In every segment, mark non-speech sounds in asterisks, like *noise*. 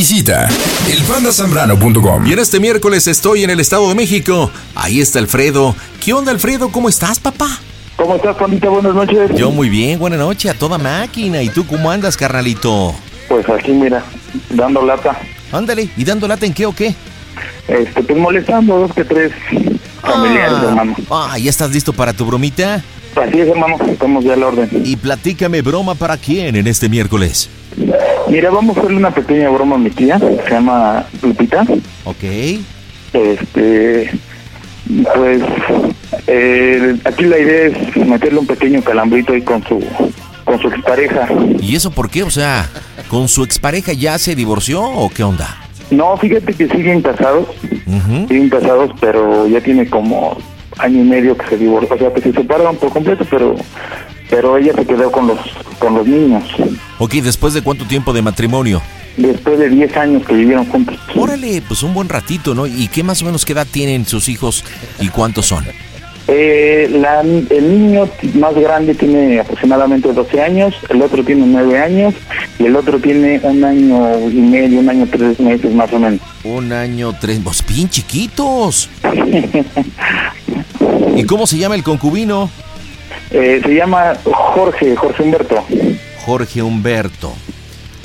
Visita elpandasambrano.com. Y en este miércoles estoy en el Estado de México. Ahí está Alfredo. ¿Qué onda, Alfredo? ¿Cómo estás, papá? ¿Cómo estás, Pandita? Buenas noches. Yo muy bien, buena noche, a toda máquina. ¿Y tú cómo andas, carnalito? Pues aquí, mira, dando lata. Ándale, ¿y dando lata en qué o qué? Este, pues molestando dos que tres familiares, Ah. hermano. Ah, ¿ya estás listo para tu bromita? Así es, hermano, estamos ya al orden. Y platícame broma para quién en este miércoles. Mira, vamos a hacerle una pequeña broma a mi tía, se llama Lupita. Ok. Este, pues, eh, aquí la idea es meterle un pequeño calambrito ahí con su, con su expareja. ¿Y eso por qué? O sea, ¿con su expareja ya se divorció o qué onda? No, fíjate que siguen casados, siguen casados, pero ya tiene como año y medio que se divorció, o sea, que se separaron por completo, pero pero ella se quedó con los con los niños. Ok, ¿después de cuánto tiempo de matrimonio? Después de 10 años que vivieron juntos. Órale, pues un buen ratito, ¿no? ¿Y qué más o menos qué edad tienen sus hijos y cuántos son? Eh, la- el niño más grande tiene aproximadamente 12 años, el otro tiene 9 años y el otro tiene un año y medio, un año tres meses más o menos. Un año, tres, pues bien chiquitos. *laughs* ¿Y cómo se llama el concubino? Eh, se llama Jorge, Jorge Humberto. Jorge Humberto.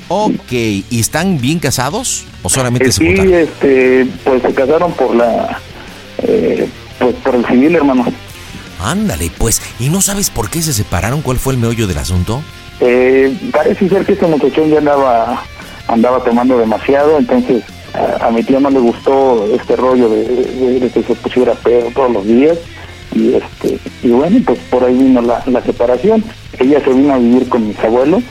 Ok, ¿y están bien casados? ¿O solamente Eh, se sí, este, pues se casaron por la, eh, pues por el civil, hermano. Ándale, pues, ¿y no sabes por qué se separaron? ¿Cuál fue el meollo del asunto? Eh, parece ser que este muchachón ya andaba, andaba tomando demasiado, entonces a, a mi tía no le gustó este rollo de, de- de que se pusiera pedo todos los días y este y bueno pues por ahí vino la, la separación ella se vino a vivir con mis abuelos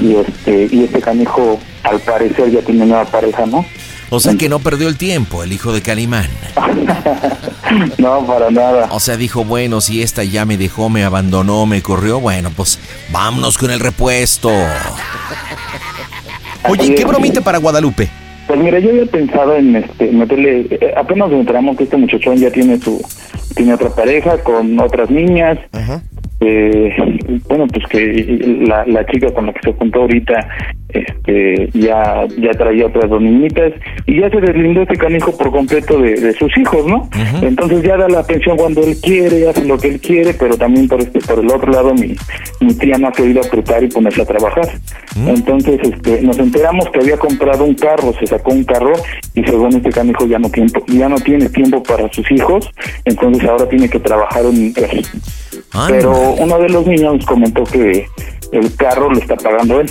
y este y este canijo al parecer ya tiene nueva pareja no O sea que no perdió el tiempo, el hijo de Calimán. *laughs* no para nada O sea, dijo, bueno, si esta ya me dejó, me abandonó, me corrió, bueno, pues vámonos con el repuesto. Oye, ¿qué bromita para Guadalupe? Pues mira, yo había pensado en este meterle, eh, apenas nos enteramos que este muchachón ya tiene su, tiene otra pareja con otras niñas. Eh, bueno, pues que la, la chica con la que se juntó ahorita, este, ya, ya traía otras dos niñitas y ya se deslindó este canijo por completo de, de sus hijos, ¿no? Entonces ya da la pensión cuando él quiere, hace lo que él quiere, pero también por este, por el otro lado mi, mi tía no ha querido apretar y ponerse a trabajar. Entonces, este, nos enteramos que había comprado un carro, se sacó un carro y según este canijo ya no tiempo, ya no tiene tiempo para sus hijos, entonces ahora tiene que trabajar en él. Pero uno de los niños comentó que el carro lo está pagando él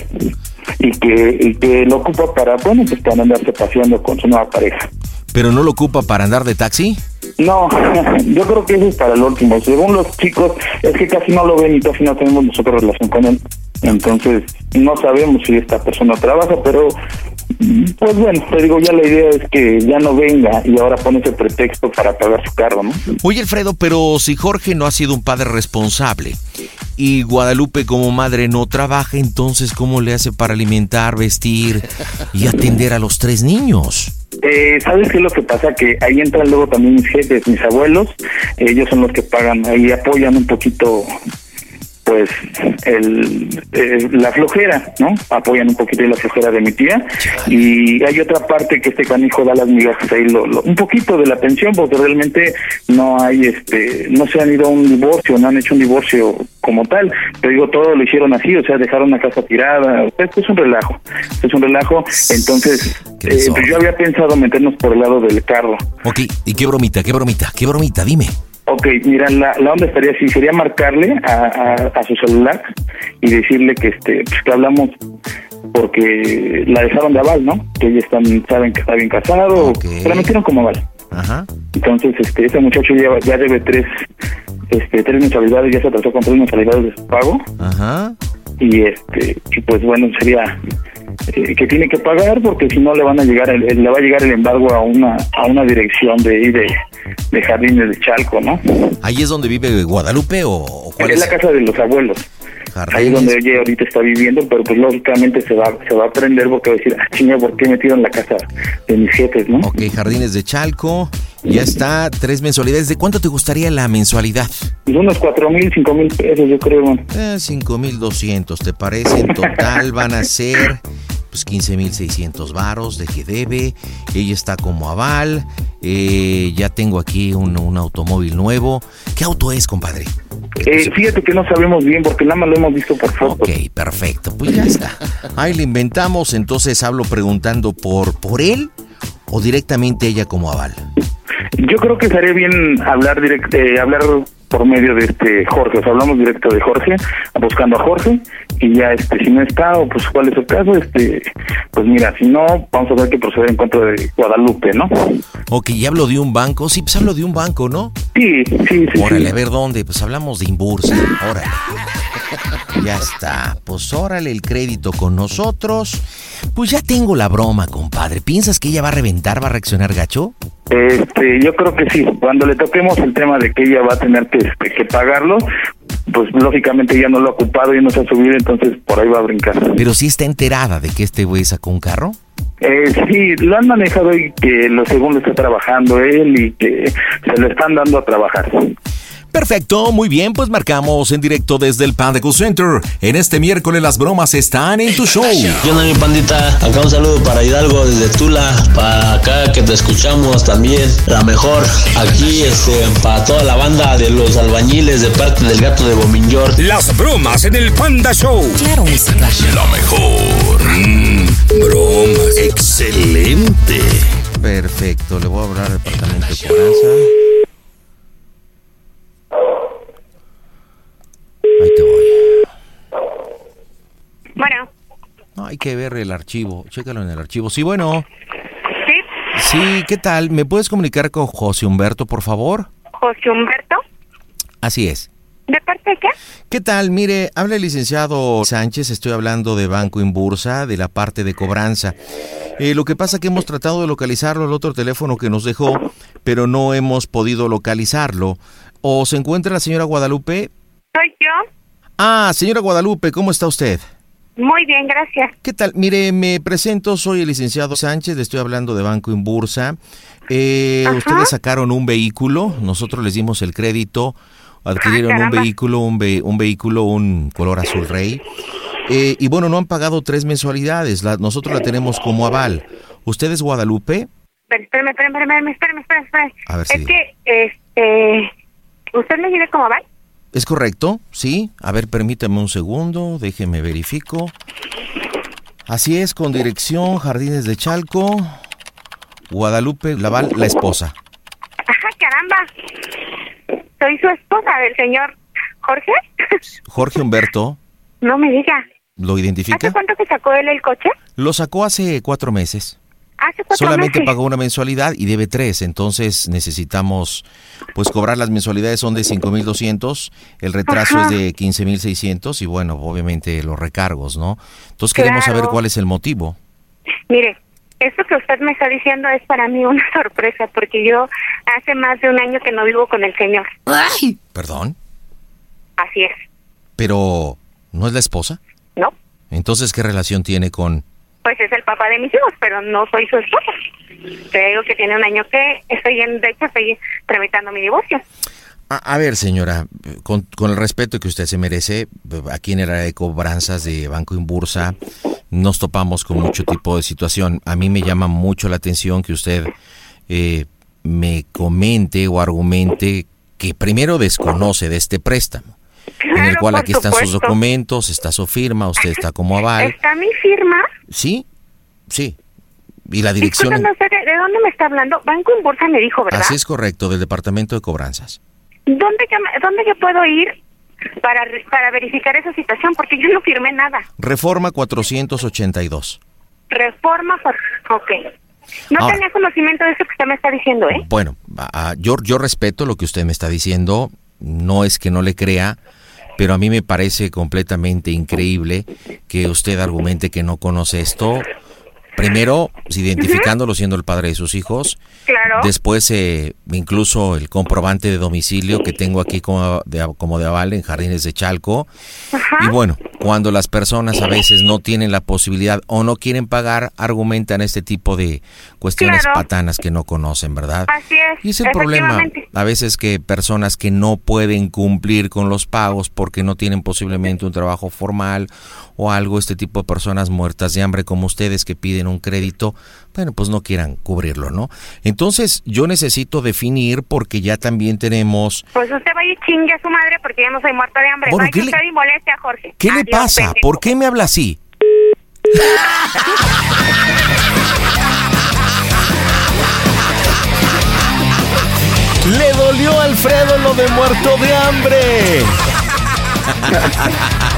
y que, y que lo ocupa para, bueno, pues para andarse paseando con su nueva pareja. ¿Pero no lo ocupa para andar de taxi? No, *laughs* yo creo que eso es para el último. Según los chicos, es que casi no lo ven y casi no tenemos nosotros relación con él. Entonces, no sabemos si esta persona trabaja, pero pues bueno, te digo, ya la idea es que ya no venga y ahora pone ese pretexto para pagar su carro, ¿no? Oye, Alfredo, pero si Jorge no ha sido un padre responsable y Guadalupe como madre no trabaja, entonces ¿cómo le hace para alimentar, vestir y atender a los tres niños? Eh, ¿Sabes qué es lo que pasa? Que ahí entran luego también mis jefes, mis abuelos, ellos son los que pagan, ahí apoyan un poquito pues el, eh, la flojera, ¿no? Apoyan un poquito la flojera de mi tía y hay otra parte que este canijo da las migajas ahí lo, un poquito de la pensión porque realmente no hay este no se han ido a un divorcio, no han hecho un divorcio como tal. Te digo, todo lo hicieron así, o sea, dejaron una casa tirada. Esto es un relajo, es un relajo. Entonces, eh, pues yo había pensado meternos por el lado del carro. Ok, ¿y qué bromita, qué bromita, qué bromita? Dime. Ok, mira, la, la onda estaría así, sería marcarle a, a, su celular y decirle que este pues que hablamos porque la dejaron de aval, ¿no? Que ellos están, saben que está bien casado, okay. la metieron como aval. Ajá. Entonces, este, ese muchacho ya, ya debe tres, este, tres mensualidades, ya se trató con tres mensualidades de su pago. Ajá. Y este, y pues bueno, sería eh, que tiene que pagar porque si no le van a llegar el, le va a llegar el embargo a una a una dirección de de, de jardines de Chalco, ¿no? Ahí es donde vive Guadalupe o, cuál es, la casa de los abuelos. Ahí es donde ella ahorita está viviendo, pero pues lógicamente se va se va a aprender porque va a decir, ah, chinga, ¿por qué metido en la casa de mis jefes, no? Ok, Jardines de Chalco, ya está, tres mensualidades. ¿De cuánto te gustaría la mensualidad? Pues unos cuatro mil, cinco mil pesos, yo creo. Eh, cinco mil doscientos, ¿te parece? En total van a ser pues 15.600 varos de que debe. Ella está como aval. Eh, ya tengo aquí un, un, automóvil nuevo. ¿Qué auto es, compadre? Eh, fíjate que no sabemos bien porque nada más lo hemos visto por foto. Ok, perfecto. Pues ya está. Ahí le inventamos. Entonces hablo preguntando por, por él o directamente ella como aval. Yo creo que estaría bien hablar direct, eh, hablar por medio de este Jorge, o sea, hablamos directo de Jorge, buscando a Jorge, y ya este, si no está, o pues cuál es el caso, este, pues mira, si no, vamos a ver que proceder en contra de Guadalupe, ¿no? Ok, ¿y hablo de un banco? Sí, pues hablo de un banco, ¿no? Sí, sí, sí. Órale, a ver dónde, pues hablamos de Imbursa, órale. Ya está, pues órale el crédito con nosotros. Pues ya tengo la broma, compadre. ¿Piensas que ella va a reventar, va a reaccionar gacho? Este, yo creo que sí. Cuando le toquemos el tema de que ella va a tener que, este, que pagarlo, pues lógicamente ya no lo ha ocupado y no se ha subido, entonces por ahí va a brincar. Pero sí está enterada de que este güey sacó un carro. Eh, sí, lo han manejado y que lo segundo está trabajando él y que se lo están dando a trabajar. Perfecto, muy bien, pues marcamos en directo desde el Panda Center. En este miércoles las bromas están en tu show. Yo no mi pandita, acá un saludo para Hidalgo desde Tula, para acá que te escuchamos también, la mejor, aquí este, para toda la banda de los albañiles de parte del gato de Bominyor. Las bromas en el Panda Show. Claro, música. La mejor. Mm, bromas. Excelente. Perfecto, le voy a hablar al departamento de cobranza. Ahí te voy. Bueno. hay que ver el archivo. Chécalo en el archivo. Sí, bueno. Sí. Sí, ¿qué tal? ¿Me puedes comunicar con José Humberto, por favor? José Humberto. Así es. ¿De parte de qué? ¿Qué tal? Mire, habla el licenciado Sánchez, estoy hablando de Banco en Bursa, de la parte de cobranza. Eh, lo que pasa es que hemos tratado de localizarlo el otro teléfono que nos dejó, pero no hemos podido localizarlo. ¿O se encuentra la señora Guadalupe? Soy yo. Ah, señora Guadalupe, ¿cómo está usted? Muy bien, gracias. ¿Qué tal? Mire, me presento, soy el licenciado Sánchez, le estoy hablando de Banco en Bursa. Eh, ustedes sacaron un vehículo, nosotros les dimos el crédito, adquirieron Ah, un vehículo, un, ve- un vehículo, un color azul rey. Eh, y bueno, no han pagado tres mensualidades, la- nosotros la tenemos como aval. ¿Usted es Guadalupe? Espérame, espérame, espérame, espérame, espérame. A ver es que, este, ¿usted me vive como aval? ¿Es correcto? Sí. A ver, permítame un segundo, déjeme verifico. Así es, con dirección Jardines de Chalco, Guadalupe Laval, la esposa. Ajá, caramba. Soy su esposa del señor Jorge. Jorge Humberto, no me diga. ¿lo ¿Hace identifica? cuánto que sacó él el coche? Lo sacó hace cuatro meses. Hace cuatro Solamente meses. pagó una mensualidad y debe tres, entonces necesitamos pues cobrar las mensualidades son de 5.200, el retraso Ajá. es de 15.600 y bueno, obviamente los recargos, ¿no? Entonces queremos saber cuál es el motivo. Mire, esto que usted me está diciendo es para mí una *laughs* sorpresa porque yo hace más de un año que no vivo con el señor. Perdón, Así es, pero ¿no es la esposa? ¿no? Entonces, ¿qué relación tiene con...? Pues es el papá de mis hijos, pero no soy su esposa. Te digo que tiene un año que estoy en, de hecho estoy tramitando mi divorcio. A, a ver, señora, con, con el respeto que usted se merece, aquí en el área de cobranzas de Banco Inbursa nos topamos con mucho tipo de situación. A mí me llama mucho la atención que usted eh, me comente o argumente que primero desconoce de este préstamo, en el cual aquí están sus documentos, está su firma, usted está como aval. ¿Está mi firma? Sí, sí. Y la dirección... Sé, ¿de, de dónde me está hablando? Banco en Bursa me dijo, ¿verdad? Así es correcto, del Departamento de Cobranzas. ¿Dónde yo, ¿Dónde yo puedo ir para, para verificar esa situación? Porque yo no firmé nada. Reforma 482. Reforma, ok. No Ahora. tenía conocimiento de eso que usted me está diciendo, ¿eh? Bueno, yo, yo respeto lo que usted me está diciendo, no es que no le crea, pero a mí me parece completamente increíble que usted argumente que no conoce esto. Primero, identificándolo siendo el padre de sus hijos. Claro. Después, eh, incluso el comprobante de domicilio que tengo aquí como de, como de aval en Jardines de Chalco. Ajá. Y bueno, cuando las personas a veces no tienen la posibilidad o no quieren pagar, argumentan este tipo de cuestiones Claro. patanas que no conocen, ¿verdad? Así es, Y es el problema a veces que personas que no pueden cumplir con los pagos porque no tienen posiblemente un trabajo formal o algo, este tipo de personas muertas de hambre como ustedes que piden un crédito, bueno, pues no quieran cubrirlo, ¿no? Entonces yo necesito definir porque ya también tenemos... Pues usted vaya y chingue a su madre porque ya no soy muerta de hambre. Bueno, vaya ¿qué le- usted y moleste a Jorge. ¿Qué le pasa? pendejo. ¿Por qué me habla así? Le dolió a Alfredo lo de muerto de hambre. *laughs*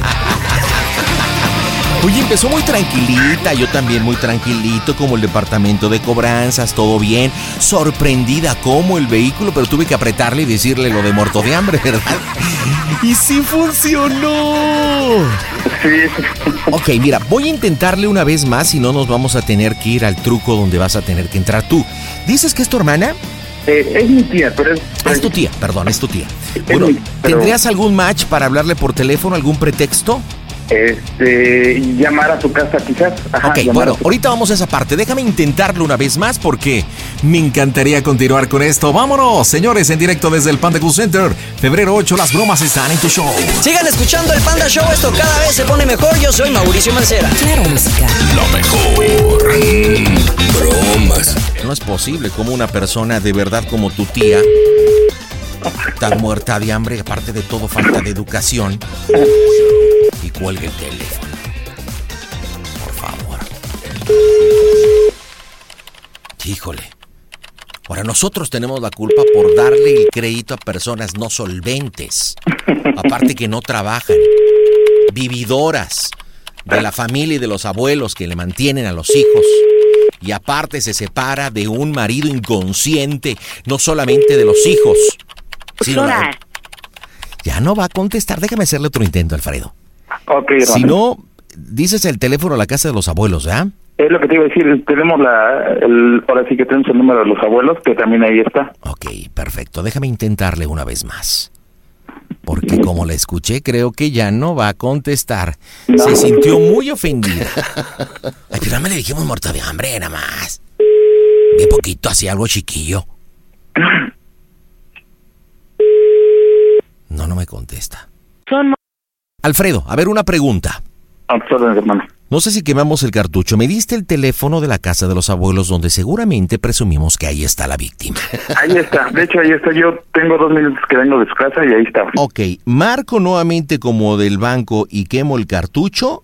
Oye, empezó muy tranquilita, yo también muy tranquilito, como el departamento de cobranzas, todo bien. Sorprendida como el vehículo, pero tuve que apretarle y decirle lo de muerto de hambre, ¿verdad? Y sí funcionó. Sí, Ok, mira, voy a intentarle una vez más, si no nos vamos a tener que ir al truco donde vas a tener que entrar tú. ¿Dices que es tu hermana? eh, es mi tía, pero es... Ah, es tu tía, perdón, es tu tía. Bueno, mi- pero- ¿tendrías algún match para hablarle por teléfono, algún pretexto? Este, llamar a su casa quizás. Ajá, Ok, bueno, ahorita vamos a esa parte. Déjame intentarlo una vez más porque me encantaría continuar con esto. Vámonos, señores, en directo desde el Panda Cool Center. Febrero 8, las bromas están en tu show. Sigan escuchando el Panda Show, esto cada vez se pone mejor. Yo soy Mauricio Mancera. Claro, música. Lo mejor. Mm, bromas. No es posible como una persona de verdad como tu tía, tan muerta de hambre, aparte de todo falta de educación, cuelgue el teléfono. Por favor. Híjole. Ahora nosotros tenemos la culpa por darle el crédito a personas no solventes, aparte que no trabajan, vividoras de la familia y de los abuelos que le mantienen a los hijos. Y aparte se separa de un marido inconsciente, no solamente de los hijos, sino de- Ya no va a contestar, déjame hacerle otro intento, Alfredo. Ok, hermano. Si no, dices el teléfono a la casa de los abuelos, ¿ah? Es lo que te iba a decir, tenemos la, el, ahora sí que tenemos el número de los abuelos, que también ahí está. Ok, perfecto. Déjame intentarle una vez más. Porque como la escuché, creo que ya no va a contestar. Se sintió muy ofendida. *laughs* Ay, pero no me le dijimos muerta de hambre, nada más. Bien poquito, así algo chiquillo. *laughs* No, no me contesta. Alfredo, a ver una pregunta. A tus órdenes, hermano. No sé si quemamos el cartucho. Me diste el teléfono de la casa de los abuelos donde seguramente presumimos que ahí está la víctima. *laughs* Ahí está, de hecho ahí está, yo tengo dos minutos que vengo de su casa y ahí está. Ok, ¿marco nuevamente como del banco y quemo el cartucho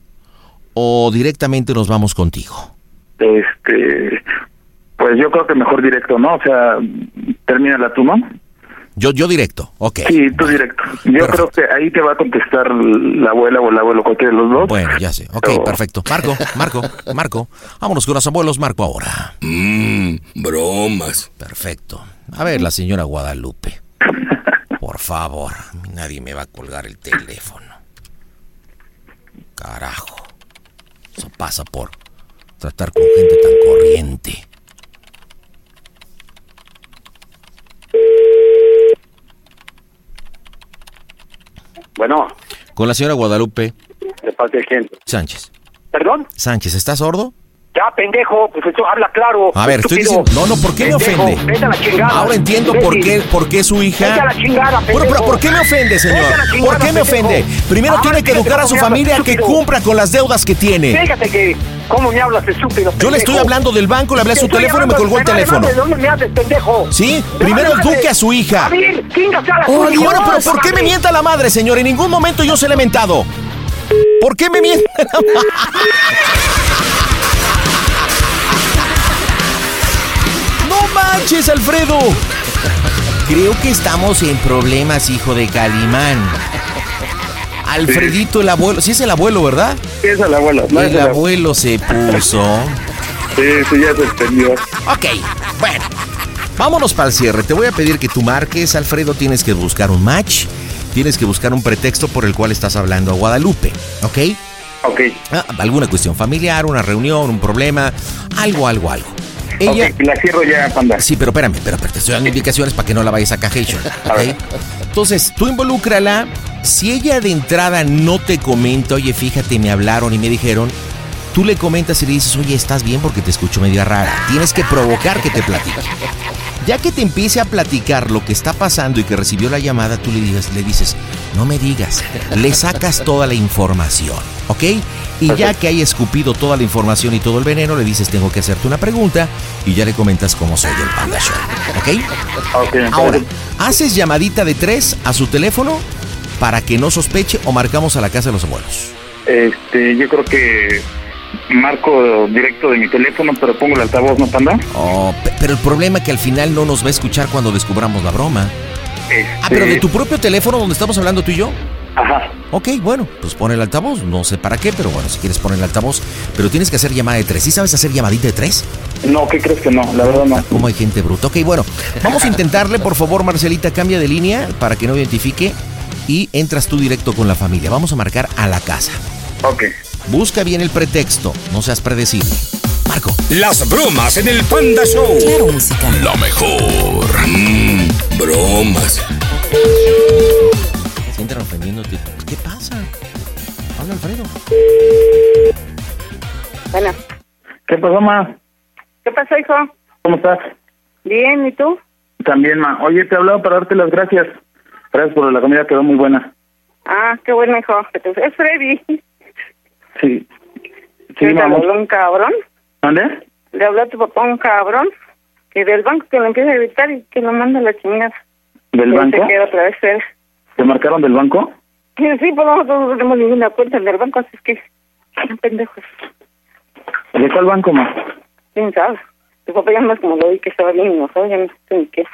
o directamente nos vamos contigo? Este, pues yo creo que mejor directo, ¿no? O sea, termínala tú, ¿no? Yo, yo directo, ok. Sí, tú directo. Yo Perfecto. creo que ahí te va a contestar la abuela o el abuelo, cualquiera de los dos. Bueno, ya sé. Ok, Pero- perfecto. Marco, *laughs* Marco, Marco. Vámonos con los abuelos, Marco ahora. Mmm, bromas. Perfecto. A ver, la señora Guadalupe. Por favor, a mí nadie me va a colgar el teléfono. Carajo. Eso pasa por tratar con gente tan corriente. Bueno, Con la señora Guadalupe ¿de parte de quién? Sánchez. ¿Perdón? Sánchez, ¿estás sordo? Ya, pendejo, pues eso habla claro. A ver, estoy diciendo, no, no, ¿por qué me Pendejo, ofende? Vete a la chingada. Ahora entiendo por qué, por qué su hija. Vete a la chingada, pero pendejo. ¿por qué me ofende, señor? Chingada, ¿Por qué me pendejo. ofende? Primero Ah, tiene que educar a su hablas, familia que cumpla con las deudas que tiene. Fíjate que, ¿cómo me hablas, estúpido? Yo le estoy pendejo? hablando del banco, le hablé a su teléfono y me colgó el teléfono. ¿De dónde me haces, pendejo? Sí, Me primero eduque a su hija. A ver, chingase a la Oh, bueno, pero ¿por qué me mienta la madre, señor? En ningún momento yo se le he mentado. ¿Por qué me mienta la madre? Manches, Alfredo! Creo que estamos en problemas, hijo de Calimán. Alfredito, el abuelo. Sí es el abuelo, ¿verdad? Sí, es el abuelo. No es El abuelo se puso. Sí, sí, ya se extendió. Ok, bueno. Vámonos para el cierre. Te voy a pedir que tú marques, Alfredo. Tienes que buscar un match. Tienes que buscar un pretexto por el cual estás hablando a Guadalupe. ¿Ok? Ok. Ah, alguna cuestión familiar, una reunión, un problema, algo, algo, algo. Ella. La cierro ya, panda. Sí, pero espérame, pero, pero te estoy dando indicaciones para que no la vayas a. ¿ok? Entonces, tú involúcrala. Si ella de entrada no te comenta, oye, fíjate, me hablaron y me dijeron, tú le comentas y le dices, oye, ¿estás bien? Porque te escucho medio rara. Tienes que provocar que te platique. Ya que te empiece a platicar lo que está pasando y que recibió la llamada, tú le dices, le dices, no me digas, le sacas toda la información, ¿ok? Y ya que hay escupido toda la información y todo el veneno, le dices, tengo que hacerte una pregunta y ya le comentas cómo soy el Panda Show, ¿ok? Ok, Ahora, ¿haces llamadita de tres a su teléfono para que no sospeche o marcamos a la casa de los abuelos? Este, yo creo que marco directo de mi teléfono, pero pongo el altavoz, ¿no, panda? Oh, pe- pero el problema es que al final no nos va a escuchar cuando descubramos la broma. Ah, pero de tu propio teléfono donde estamos hablando tú y yo. Ajá. Ok, bueno, pues pon el altavoz. No sé para qué, pero bueno, si quieres poner el altavoz. Pero tienes que hacer llamada de tres. ¿Sí sabes hacer llamadita de tres? No, ¿qué crees que no? La verdad no. Como hay gente bruta. Ok, bueno, vamos a intentarle, por favor, Marcelita, cambia de línea para que no identifique y entras tú directo con la familia. Vamos a marcar a la casa. Ok. Busca bien el pretexto, no seas predecible. Marco. Las bromas en el Panda Show. Claro, música. Lo mejor. Mm, bromas. Se sienten ofendiéndote. ¿Qué pasa? Habla Alfredo. Bueno, ¿Qué pasó, ma? ¿qué pasó, hijo? ¿Cómo estás? Bien, ¿y tú? También, ma. Oye, te he hablado para darte las gracias. Gracias por la comida, quedó muy buena. Ah, qué bueno, hijo. Es Freddy. Sí. Sí, ¿Qué le habló un cabrón? ¿Dónde? Le habló a tu papá un cabrón que del banco que lo empieza a gritar y que lo manda a la chingada. ¿Del Y banco? Se queda otra vez él. ¿Te marcaron del banco? Sí, sí, pues nosotros no tenemos ninguna cuenta del banco, así es que... Son pendejos. ¿De cuál banco, ma? ¿Quién sabe? Tu papá ya más como lo vi que estaba bien enojado, ya no sé ni qué.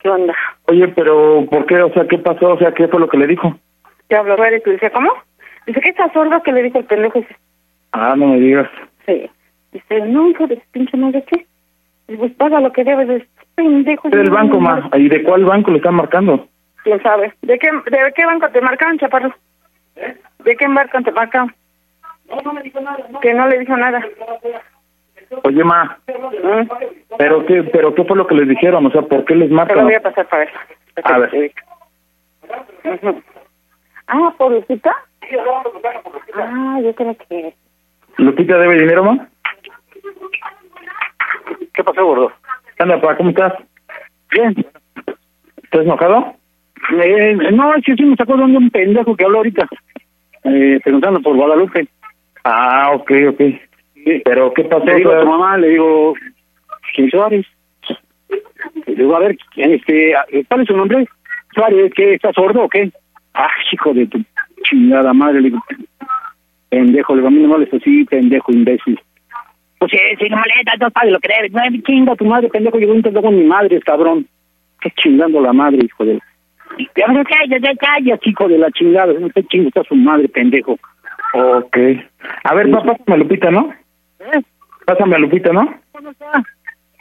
¿Qué onda? Oye, pero ¿por qué? O sea, ¿qué pasó? O sea, ¿qué fue lo que le dijo? Te habló y tú dices, ¿cómo? Dice que está sordo que le dijo el pendejo. Dice, Ah, no me digas. sí. Dice, no, hijo de pinche madre, ¿qué? Dice, pues paga lo que debes de pendejo. ¿Del banco, ma? ¿Y de cuál banco le están marcando? ¿Quién sabe? ¿De qué, de qué banco te marcaron, chaparro? ¿De qué banco te marcaron? No, no me dijo nada. Que no le dijo nada. Oye, ma, Mm. ¿pero qué, pero qué fue lo que les dijeron? O sea, ¿por qué les Te lo marcan? voy a pasar para eso. A ver. Ujú. Ah, ¿por Lupita? Ah, yo creo que... ¿Lupita debe dinero, ma? ¿Qué pasó, gordo? Anda, pa, ¿cómo estás? Bien. ¿Estás enojado? Eh, no, es que sí me sacó de un pendejo que habló ahorita. Eh, preguntando por Guadalupe. Ah, ok, ok. ¿Pero qué pasó? Le digo a tu mamá, le digo, ¿quién Suárez? Le digo, a ver, este, ¿cuál es su nombre? Suárez, ¿qué? ¿Estás sordo o qué? Ah, hijo de tu chingada madre, le digo, pendejo, le digo, a mí no me así, pendejo, imbécil. Pues sí, no maleta, no pague lo que debes, no, chinga tu madre, pendejo, yo voy con mi madre, cabrón. Qué chingando la madre, hijo de... Ya, ya, ya, ya, ya, hijo de la chingada, no te chingo, está su madre, pendejo. ok. A ver, pa, pásame a Lupita, ¿no? ¿Eh? Pásame a Lupita, ¿no? ¿Dónde está?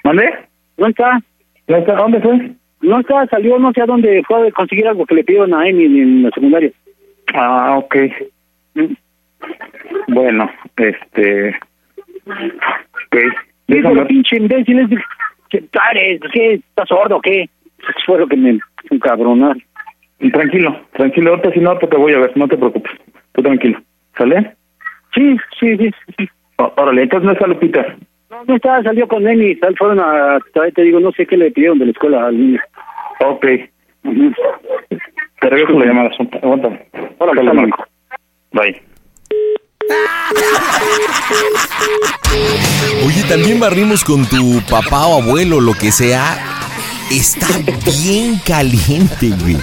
¿Dónde? ¿No está? ¿No está? ¿Dónde fue? No está, salió, no sé a dónde fue a conseguir algo que le pidieron a Emi en, la secundaria. Ah, ok. Mm. Bueno, este... Ok. Sí, Déjame- pero pinche imbécil, es. ¿Qué eres? ¿Qué? ¿Estás sordo o qué? Eso fue lo que me encabronar. Tranquilo, tranquilo. Ahorita si no, te voy a ver. No te preocupes. Tú tranquilo. ¿Sale? Sí, sí, sí, sí. Ó- Órale, entonces no está Lupita. No, no estaba, salió con Neni, tal fueron a, todavía te digo, no sé qué le pidieron de la escuela al niño. Ok. Te regreso la llamada. Aguántame. Hola, ¿qué tal, marco. Bye. Oye, también barrimos con tu papá o abuelo, lo que sea. Está bien caliente, güey.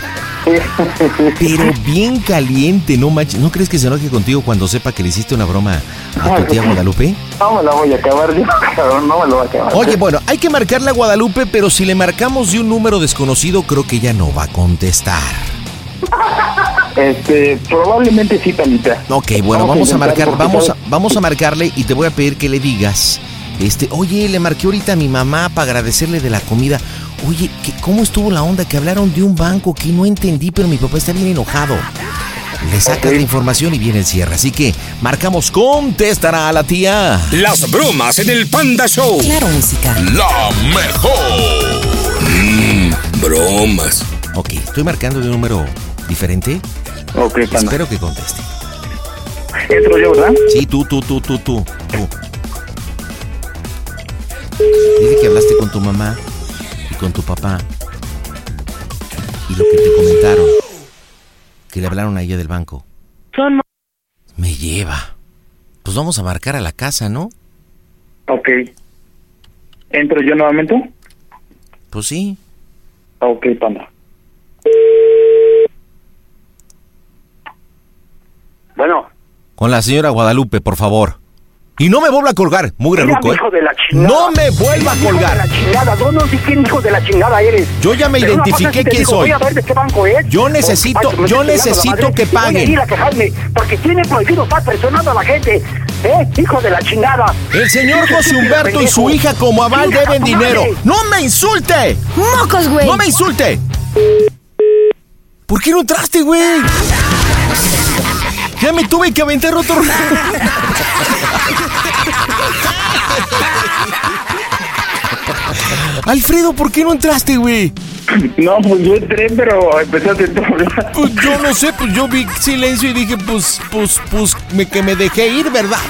Pero bien caliente, no manches. ¿No crees que se enoje contigo cuando sepa que le hiciste una broma a tu tía Guadalupe? No me la voy a acabar yo, *laughs* cabrón, no me lo voy a acabar. Oye, bueno, hay que marcarle a Guadalupe, pero si le marcamos de un número desconocido, creo que ella no va a contestar. *laughs* Este, probablemente sí, Panita. Ok, bueno, vamos, a marcar, vamos a, vamos a marcarle y te voy a pedir que le digas, este, oye, le marqué ahorita a mi mamá para agradecerle de la comida. Oye, ¿qué, ¿cómo estuvo la onda? Que hablaron de un banco que no entendí, pero mi papá está bien enojado. Le sacas la información y viene el cierre. Así que marcamos, contestará a la tía. Las bromas en el Panda Show. Claro, música. La mejor. Mm, bromas. Ok, estoy marcando de un número diferente. Ok, Panda. Espero que conteste. Entro yo, ¿verdad? Sí, tú, tú, tú, tú, tú, tú. Dile que hablaste con tu mamá con tu papá. Y lo que te comentaron. Que le hablaron a ella del banco. Son Me lleva. Pues vamos a marcar a la casa, ¿no? Ok. ¿Entro yo nuevamente? Pues sí. Ok, Panda. Bueno. Con la señora Guadalupe, por favor. Y no me vuelva a colgar, mugre Mira, ruco, ¿eh? hijo de la chingada. No me vuelva a Hijo de colgar. la chingada, no, no sé quién hijo de la chingada eres. Yo ya me Pero identifiqué quién digo, soy. Voy a ver de qué banco es. Yo necesito- Ay, yo necesito que Y Voy a paguen. ir a quejarme, porque tiene prohibido estar presionando a la gente. ¿Eh? Hijo de la chingada. El señor José Humberto y su hija como aval deben dinero. ¡No me insulte! ¡Mocos, güey! ¡No me insulte! ¿Por qué no entraste, güey? Ya me tuve que aventar otro. *laughs* Alfredo, ¿por qué no entraste, güey? No, pues yo entré, pero empecé a problemas. Pues yo no sé, pues yo vi silencio y dije, pues, pues, pues, me, que me dejé ir, ¿verdad?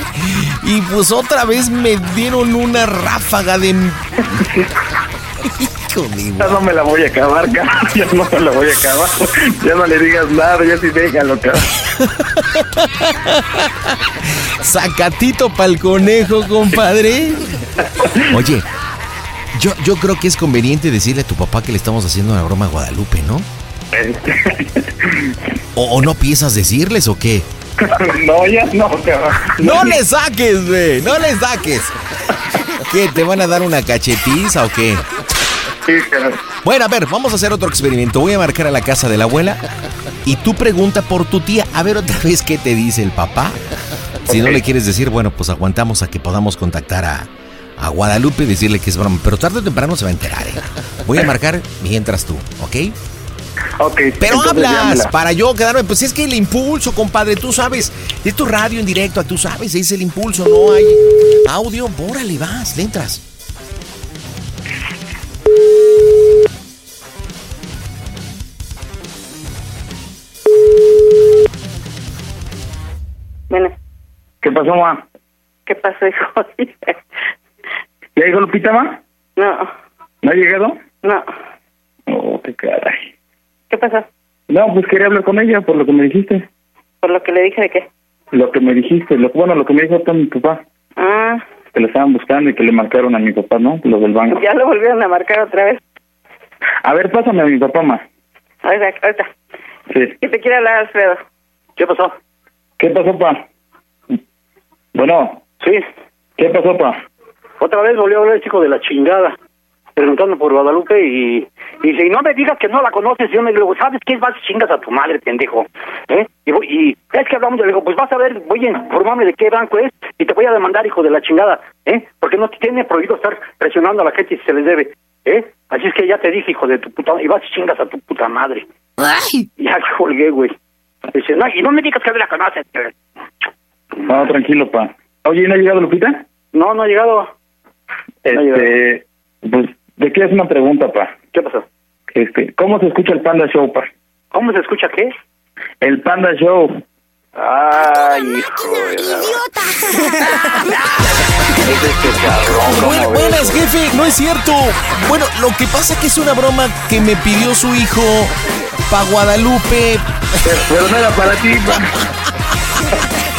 Y pues otra vez me dieron una ráfaga de... *laughs* Ya no me la voy a acabar, cabrón. Ya no me la voy a acabar. Ya no le digas nada, ya sí déjalo, cabrón. Sacatito pa'l conejo, compadre. Oye, yo, yo creo que es conveniente decirle a tu papá que le estamos haciendo una broma a Guadalupe, ¿no? *laughs* ¿O, o no piensas decirles o qué? No, ya no, cabrón. ¡No le saques, güey! ¡No le saques! ¿Qué? ¿Te van a dar una cachetiza o qué? Bueno, a ver, vamos a hacer otro experimento. Voy a marcar a la casa de la abuela y tú pregunta por tu tía. A ver otra vez qué te dice el papá. Si no le quieres decir, bueno, pues aguantamos a que podamos contactar a, a Guadalupe y decirle que es broma. Pero tarde o temprano se va a enterar, ¿eh? Voy a marcar mientras tú, ¿ok? Ok. Pero hablas para yo quedarme. Pues es que el impulso, compadre, tú sabes. Es tu radio en directo, tú sabes, es el impulso, no hay audio. Órale, vas, le entras. ¿Qué pasó, ma? ¿qué pasó, hijo? *laughs* ¿Ya llegó Lupita, ma? No, ¿No ha llegado? no. Oh, qué caray. ¿Qué pasó? No, pues quería hablar con ella por lo que me dijiste. ¿Por lo que le dije de qué? Lo que me dijiste, lo, bueno, lo que me dijo todo mi papá. Ah, Que le estaban buscando y que le marcaron a mi papá, ¿no? Los del banco. ya lo volvieron a marcar otra vez. A ver, pásame a mi papá, ma. Ahorita, ahorita. Sí. ¿Qué te quiere hablar, Alfredo? ¿Qué pasó? ¿Qué pasó, pa? Bueno, Sí. ¿qué pasó, pa? Otra vez volvió a hablar el chico de la chingada. Preguntando por Guadalupe y, y dice, y no me digas que no la conoces. Y yo me digo, ¿sabes qué? Vas y chingas a tu madre, pendejo. ¿Eh? Y, voy- y es que hablamos, le digo, pues vas a ver, voy a informarme de qué banco es y te voy a demandar, hijo de la chingada. ¿Eh? Porque no te tiene prohibido estar presionando a la gente si se les debe. ¿Eh? Así es que ya te dije, hijo de tu puta y vas y chingas a tu puta madre. ¡Ay! Ya *laughs* colgué, güey. Dice, no, y no me digas que no la conoces. No, tranquilo, pa. Oye, ¿no ha llegado Lupita? No, no ha llegado. No ha Este, pues, ¿de qué es una pregunta, pa? ¿Qué pasó? Este, ¿cómo se escucha el Panda Show, pa? ¿Cómo se escucha qué? El Panda Show. Ay, hijo ¡Idiota! *laughs* Es este cabrón. ¿cómo Bueno, ves, buenas, jefe, no es cierto. Bueno, lo que pasa que es una broma que me pidió su hijo pa Guadalupe pero no era para ti, pa. *laughs*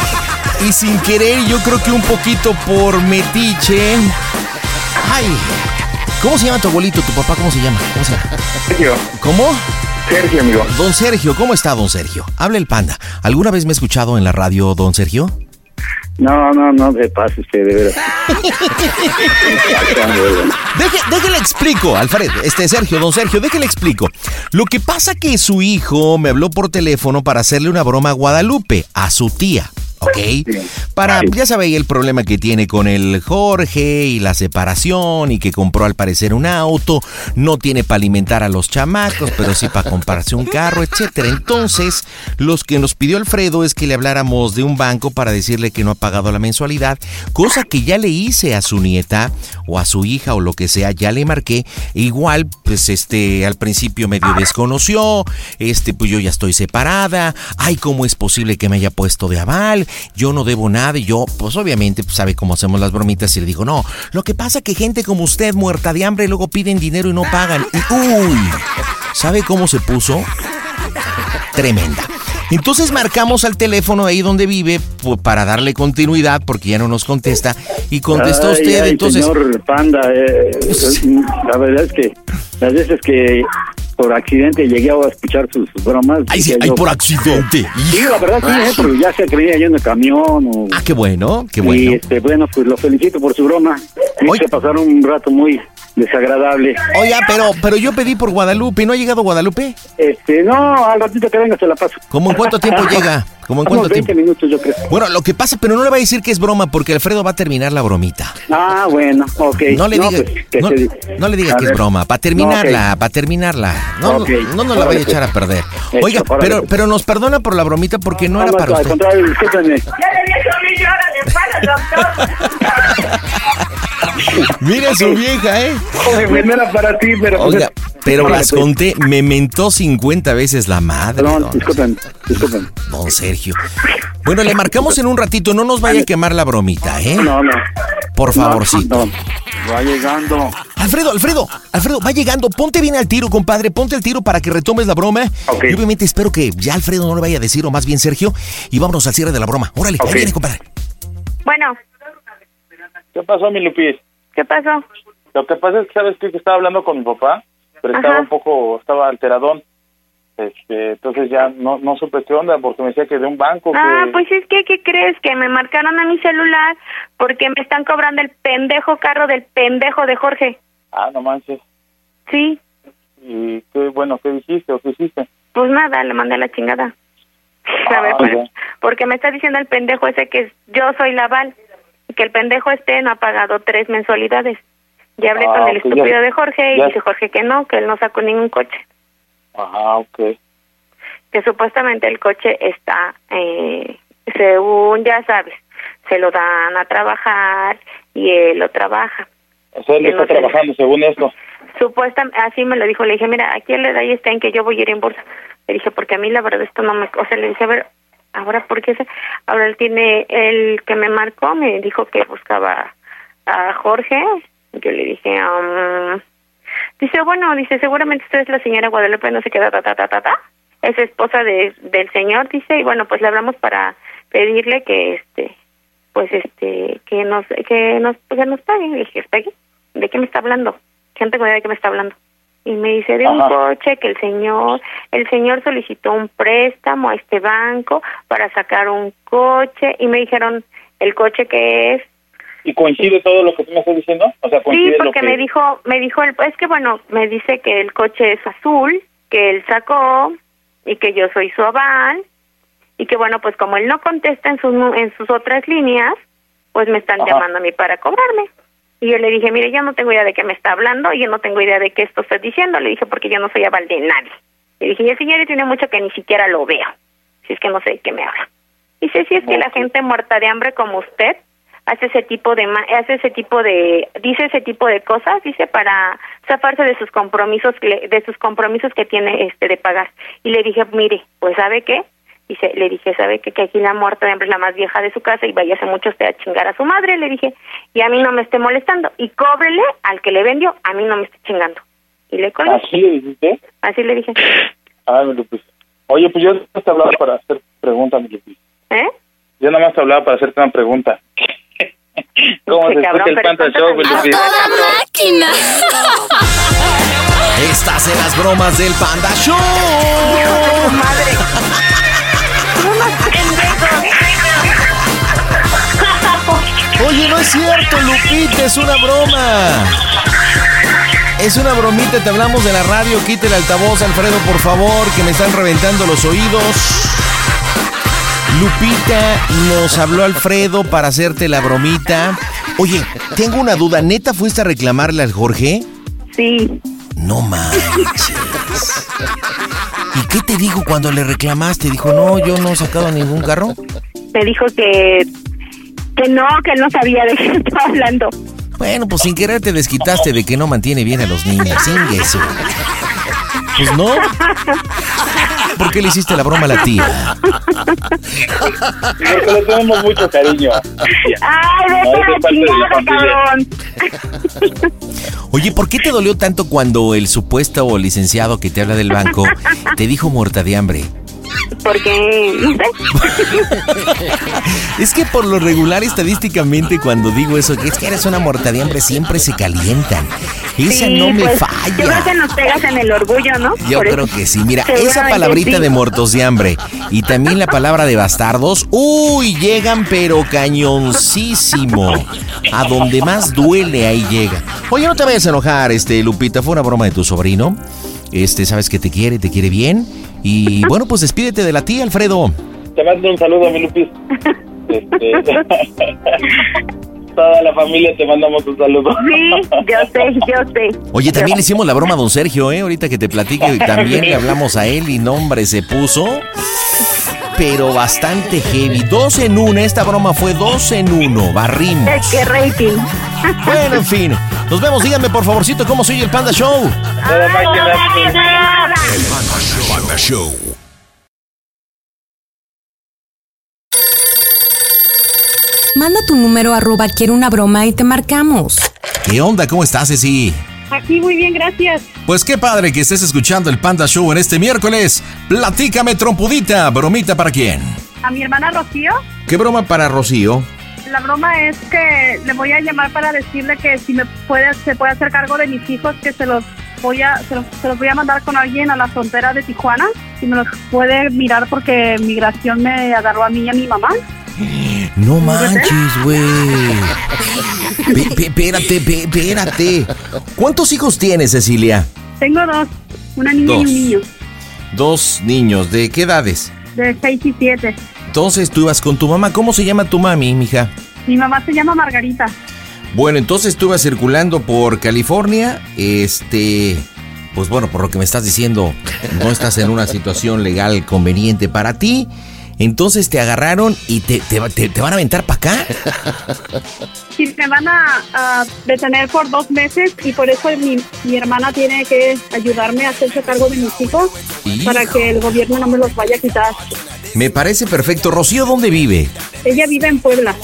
y sin querer, yo creo que un poquito por metiche. Ay, ¿cómo se llama tu abuelito, tu papá? ¿Cómo se llama? ¿Cómo se llama? Sergio, ¿Cómo? Sergio, amigo. Don Sergio, ¿cómo está, don Sergio? Habla el panda. ¿Alguna vez me ha escuchado en la radio, don Sergio? No, no, no, de pase usted, de veras. Deje, déjele explico, Alfred, este Sergio, don Sergio, déjele explico. Lo que pasa que su hijo me habló por teléfono para hacerle una broma a Guadalupe, a su tía. ¿Ok? Para, ya sabe el problema que tiene con el Jorge y la separación y que compró al parecer un auto, no tiene para alimentar a los chamacos, pero sí para comprarse un carro, etcétera. Entonces, los que nos pidió Alfredo es que le habláramos de un banco para decirle que no ha pagado la mensualidad, cosa que ya le hice a su nieta o a su hija o lo que sea, ya le marqué. Igual, pues este, al principio medio desconoció, este, pues yo ya estoy separada, ay, ¿cómo es posible que me haya puesto de aval? Yo no debo nada y yo, pues obviamente, pues, sabe cómo hacemos las bromitas y le digo, no, lo que pasa que gente como usted muerta de hambre luego piden dinero y no pagan. Y, uy, ¿sabe cómo se puso? Tremenda. Entonces marcamos al teléfono ahí donde vive pu- para darle continuidad porque ya no nos contesta y contestó Ay, usted, ay, entonces Señor Panda, eh, la verdad es que las veces que por accidente llegué a escuchar sus bromas. Ay, sí, decía ay, yo, por accidente. Sí, la verdad sí, eh, porque ya que venía yo en el camión o... Ah, qué bueno, qué Y bueno. este, bueno, pues lo felicito por su broma. Me hizo pasar un rato muy desagradable. Oiga, pero, pero yo pedí por Guadalupe, ¿no ha llegado Guadalupe? Este, no, al ratito que venga se la paso. ¿Cómo en cuánto tiempo *laughs* llega? ¿Cómo en cuánto 20 tiempo? minutos, yo creo. Bueno, lo que pasa, pero no le va a decir que es broma porque Alfredo va a terminar la bromita. Ah, bueno, ok. No le diga, pues, que no, no le diga A que es broma, para terminarla, para terminarla. No, Ok. no nos la vaya a Órale, echar a pues. perder. Hecho, Oiga, pero, pues. pero nos perdona por la bromita porque no era no, para al usted. contrario, discúlpenme. *laughs* Mira su vieja, ¿eh? Joder, no era para ti, pero... pues, Oiga, pero las conté, me mentó 50 veces la madre. Perdón, don, disculpen, disculpen. don Sergio. Bueno, le marcamos en un ratito, no nos vaya a quemar la bromita, ¿eh? No, no. Por favorcito. No, no. Va llegando. Alfredo, Alfredo, Alfredo, va llegando. Ponte bien al tiro, compadre. Ponte al tiro para que retomes la broma. Ok. Y obviamente espero que ya Alfredo no le vaya a decir, o más bien Sergio. Y vámonos al cierre de la broma. Órale, ahí Ok. viene, compadre. Bueno, ¿Qué pasó, mi Lupis? ¿qué pasó? Lo que pasa es que, ¿sabes qué? Que estaba hablando con mi papá, pero estaba un poco, estaba alteradón. Este, entonces ya no, no supe qué onda, porque me decía que de un banco Ah, que... pues es que, ¿qué crees? Que me marcaron a mi celular porque me están cobrando el pendejo carro del pendejo de Jorge. Ah, no manches. Sí, Y qué, bueno, ¿qué dijiste o qué hiciste? pues nada, le mandé la chingada. *laughs* A ver, Ah, pues, porque me está diciendo el pendejo ese que yo soy la aval, que el pendejo este no ha pagado tres mensualidades. Ya hablé Ah, con el ok, ya- estúpido de Jorge y ya- dice Jorge que no, que él no sacó ningún coche. Ajá, ok. que supuestamente el coche está, eh, según ya sabes, se lo dan a trabajar y él lo trabaja. O sea, él está no trabajando según esto. Supuestamente, así me lo dijo, le dije, mira, aquí el detalle está en que yo voy a ir en bolsa. Le dije, porque a mí la verdad esto no me... O sea, le dije, a ver, ahora, ¿por qué? se- Ahora él tiene, el que me marcó, me dijo que buscaba a Jorge. Yo le dije, um, dice, bueno, dice, seguramente usted es la señora Guadalupe, no sé qué, ta, ta, ta, ta, ta. Es esposa de, del señor, dice, y bueno, pues le hablamos para pedirle que, este, pues, este, que nos, que nos, que nos pague. Le dije, ¿pague? ¿De qué me está hablando? Idea de qué me está hablando. Y me dice, de un Ajá. coche que el señor, el señor solicitó un préstamo a este banco para sacar un coche. Y me dijeron, ¿el coche que es? ¿Y coincide todo lo que tú me estás diciendo? O sea, Sí, lo porque que... me dijo, me dijo, el, es que bueno, me dice que el coche es azul, que él sacó y que yo soy su aval y que bueno, pues como él no contesta en sus en sus otras líneas, pues me están Ajá. llamando a mí para cobrarme. Y yo le dije, mire, yo no tengo idea de qué me está hablando, yo no tengo idea de qué esto está diciendo, le dije porque yo no soy aval de nadie. Le dije, y el señor tiene mucho que ni siquiera lo veo, si es que no sé de qué me habla. Dice, si es que la gente muerta de hambre como usted hace ese tipo de ma- hace ese tipo de dice ese tipo de cosas dice para zafarse de sus compromisos de sus compromisos que tiene este de pagar y le dije mire pues sabe qué Dice, le dije, ¿sabe que, que aquí la muerta de hambre es la más vieja de su casa y vaya hace mucho usted a chingar a su madre? Le dije, y a mí no me esté molestando. Y cóbrele al que le vendió, a mí no me esté chingando. Y le colgué. ¿Así le dijiste? Así le dije. Ah, mi Lupis. Oye, pues yo nada más te hablaba para hacer pregunta, mi Lupis. ¿Eh? Yo nada más te hablaba para hacerte una pregunta. *laughs* ¿Cómo Qué se cabrón, escucha el ¿cuánto Show, mi te- Lupis? máquina! Estás en las bromas del Panda Show. *laughs* madre. Oye, no es cierto, Lupita, es una broma. Es una bromita, te hablamos de la radio, quite el altavoz, Alfredo, por favor, que me están reventando los oídos. Lupita, nos habló Alfredo para hacerte la bromita. Oye, tengo una duda, ¿neta fuiste a reclamarle al Jorge? Sí. No manches. ¿Y qué te dijo cuando le reclamaste? Dijo, no, yo no he sacado ningún carro. Me dijo que, que no, que él no sabía de qué *laughs* estaba hablando. Bueno, pues sin querer te desquitaste de que no mantiene bien a los niños. Sin eso. Pues no. ¿Por qué le hiciste la broma a la tía? Porque le tenemos mucho cariño. ¡Ay, No, vete familia. cabrón! Oye, ¿por qué te dolió tanto cuando el supuesto licenciado que te habla del banco te dijo muerta de hambre? Porque, no sé. *laughs* Es que por lo regular estadísticamente cuando digo eso, que es que eres una hambre, siempre se calientan. Esa Sí, no me pues, Yo creo falla. que nos pegas en el orgullo, ¿no? Yo Por creo eso. que sí. Mira, esa palabrita sí. de muertos de hambre y también la palabra de bastardos, uy, llegan pero cañoncísimo. A donde más duele, ahí llega. Oye, no te vayas a enojar, este, Lupita, fue una broma de tu sobrino. Este, sabes que te quiere, te quiere bien. Y bueno, pues despídete de la tía, Alfredo. Te mando un saludo, mi Lupis. Este, *laughs* toda la familia te mandamos un saludo. Sí, yo sé, yo sé. Oye, también le hicimos la broma a don Sergio, ¿eh? Ahorita que te platique, y también le hablamos a él y nombre se puso. Pero bastante heavy. Dos en una, esta broma fue dos en uno. Barrimos. Es que rating. Bueno, en fin. Nos vemos, díganme por favorcito cómo soy el Panda Show. Más que nada. Panda Show. Manda tu número arroba quiero una broma y te marcamos. ¿Qué onda? ¿Cómo estás, Ceci? Aquí muy bien, gracias. Pues qué padre que estés escuchando el Panda Show en este miércoles. Platícame, trompudita. ¿Bromita para quién? A mi hermana Rocío, ¿Qué broma para Rocío? la broma es que le voy a llamar para decirle que si me puede, se puede hacer cargo de mis hijos, que se los voy a, se los, se los voy a mandar con alguien a la frontera de Tijuana y me los puede mirar porque migración me agarró a mí y a mi mamá. No manches, güey. Espérate, espérate. ¿Cuántos hijos tienes, Cecilia? Tengo dos, una niña y un niño, Dos niños. ¿De qué edades? de 6 y 7. Entonces tú ibas con tu mamá. ¿Cómo se llama tu mami, mija? Mi mamá se llama Margarita. Bueno, entonces tú ibas circulando por California. Este. Pues bueno, por lo que me estás diciendo, no estás en una situación legal conveniente para ti. Entonces te agarraron y te, te, te- te van a aventar para acá. Sí, me van a, a detener por dos meses y por eso mi, mi hermana tiene que ayudarme a hacerse cargo de mis hijos Hijo. para que el gobierno no me los vaya a quitar. Me parece perfecto. Rocío, ¿dónde vive? Ella vive en Puebla.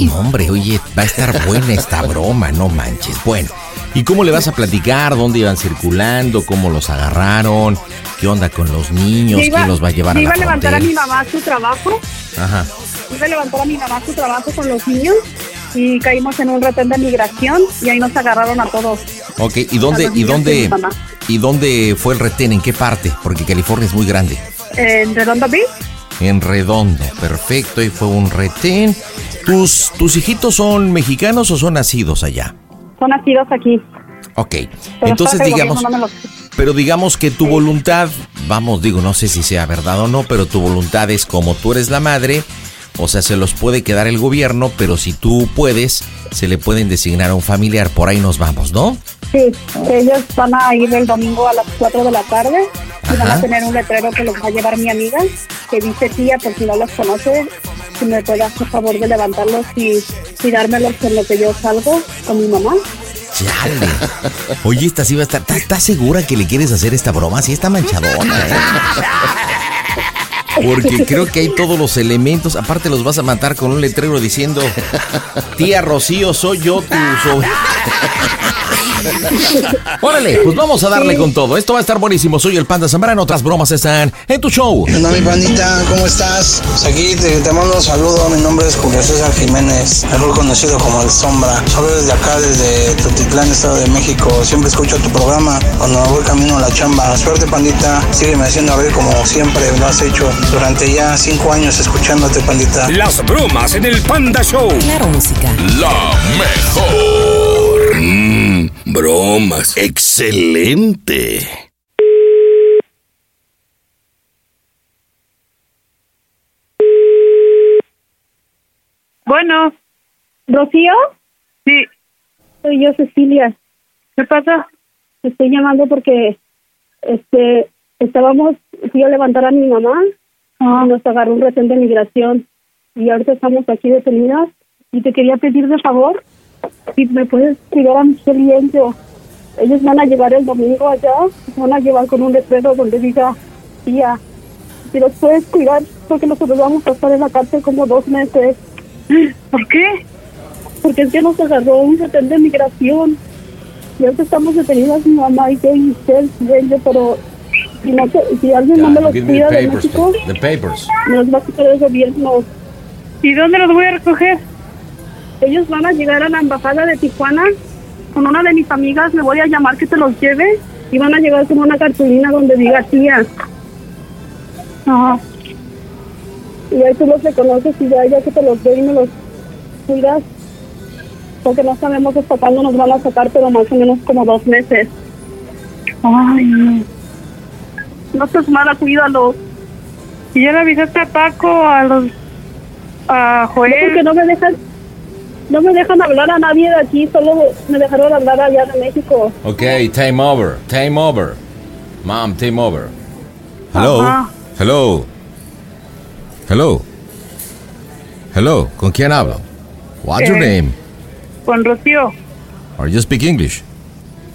No, hombre, oye, va a estar buena esta broma, no manches. Bueno, ¿y cómo le vas a platicar? ¿Dónde iban circulando? ¿Cómo los agarraron? ¿Qué onda con los niños? Iba- ¿Quién los va a llevar a iba la a levantar a mi mamá a su trabajo. Ajá. Iba a levantar a mi mamá a su trabajo con los niños y caímos en un retén de migración y ahí nos agarraron a todos. Ok, ¿y dónde, y dónde, y dónde fue el retén? ¿En qué parte? Porque California es muy grande. En Redondo Beach. En Redondo, perfecto, y fue un retén. ¿Tus, ¿Tus hijitos son mexicanos o son nacidos allá? Son nacidos aquí. Ok, Pero entonces digamos, no los- pero digamos que tu voluntad, vamos, digo, no sé si sea verdad o no, pero tu voluntad es como tú eres la madre, o sea, se los puede quedar el gobierno, pero si tú puedes, se le pueden designar a un familiar, por ahí nos vamos, ¿no? Sí, ellos van a ir el domingo a las 4 de la tarde y van Ajá. a tener un letrero que los va a llevar mi amiga, que dice tía, por si no los conoce, si me puede hacer favor de levantarlos y, y dármelos en lo que yo salgo con mi mamá. Chale. Oye, esta sí va a estar. ¿Estás segura que le quieres hacer esta broma? Sí, está manchadona, ¿eh? Porque creo que hay todos los elementos. Aparte los vas a matar con un letrero diciendo, tía Rocío, soy yo tu sobrino. *laughs* Órale, pues vamos a darle con todo. Esto va a estar buenísimo. Soy el Panda Zambrano. Otras bromas están en tu show. Hola, mi pandita, ¿cómo estás? Pues aquí te, te mando un saludo. Mi nombre es Julio César Jiménez, mejor conocido como El Sombra. Soy desde acá, desde Totitlán, Estado de México. Siempre escucho tu programa cuando voy camino a la chamba. Suerte, pandita. Sígueme haciendo ver como siempre lo has hecho durante ya cinco años escuchándote, pandita. Las bromas en el Panda Show. Claro, música. La mejor. Mm, bromas. Excelente. Bueno. ¿Rocío? Sí. Soy yo, Cecilia. ¿Qué pasa? Te estoy llamando porque, este, estábamos, fui a levantar a mi mamá y nos agarró un retén de migración y ahorita estamos aquí detenidas y te quería pedir de favor si me puedes cuidar a y Enzo. Ellos van a llevar el domingo allá, van a llevar con un letrero donde diga tía. Si los puedes cuidar, porque nosotros vamos a estar en la cárcel como dos meses. *gasps* ¿Por qué? Porque es que nos agarró un retén de migración. Y ahorita estamos detenidas mi mamá y yo y Enzo, pero si, no te- si alguien no me los cuida the de papers. México, The papers. me los va a quitar el gobierno. ¿Y dónde los voy a recoger? Ellos van a llegar a la embajada de Tijuana con una de mis amigas, le voy a llamar que te los lleve y van a llegar con una cartulina donde diga tía. Ajá. Y ahí tú los reconoces y ya, ya que te los doy y me los cuidas. Porque no sabemos hasta cuándo nos van a sacar, pero más o menos como dos meses. Ay, no. No seas mala, cuídalos. ¿Y ya le avisaste a Paco, a los... a Joel? porque no me dejan, no me dejan hablar a nadie de aquí, solo me dejaron hablar allá de México. Okay, time over. Time over. Mom, time over. Hello. Ajá. Hello. Hello. Hello. ¿Con quién hablo? What's your Eh. name? Con Rocío. Or you speak English?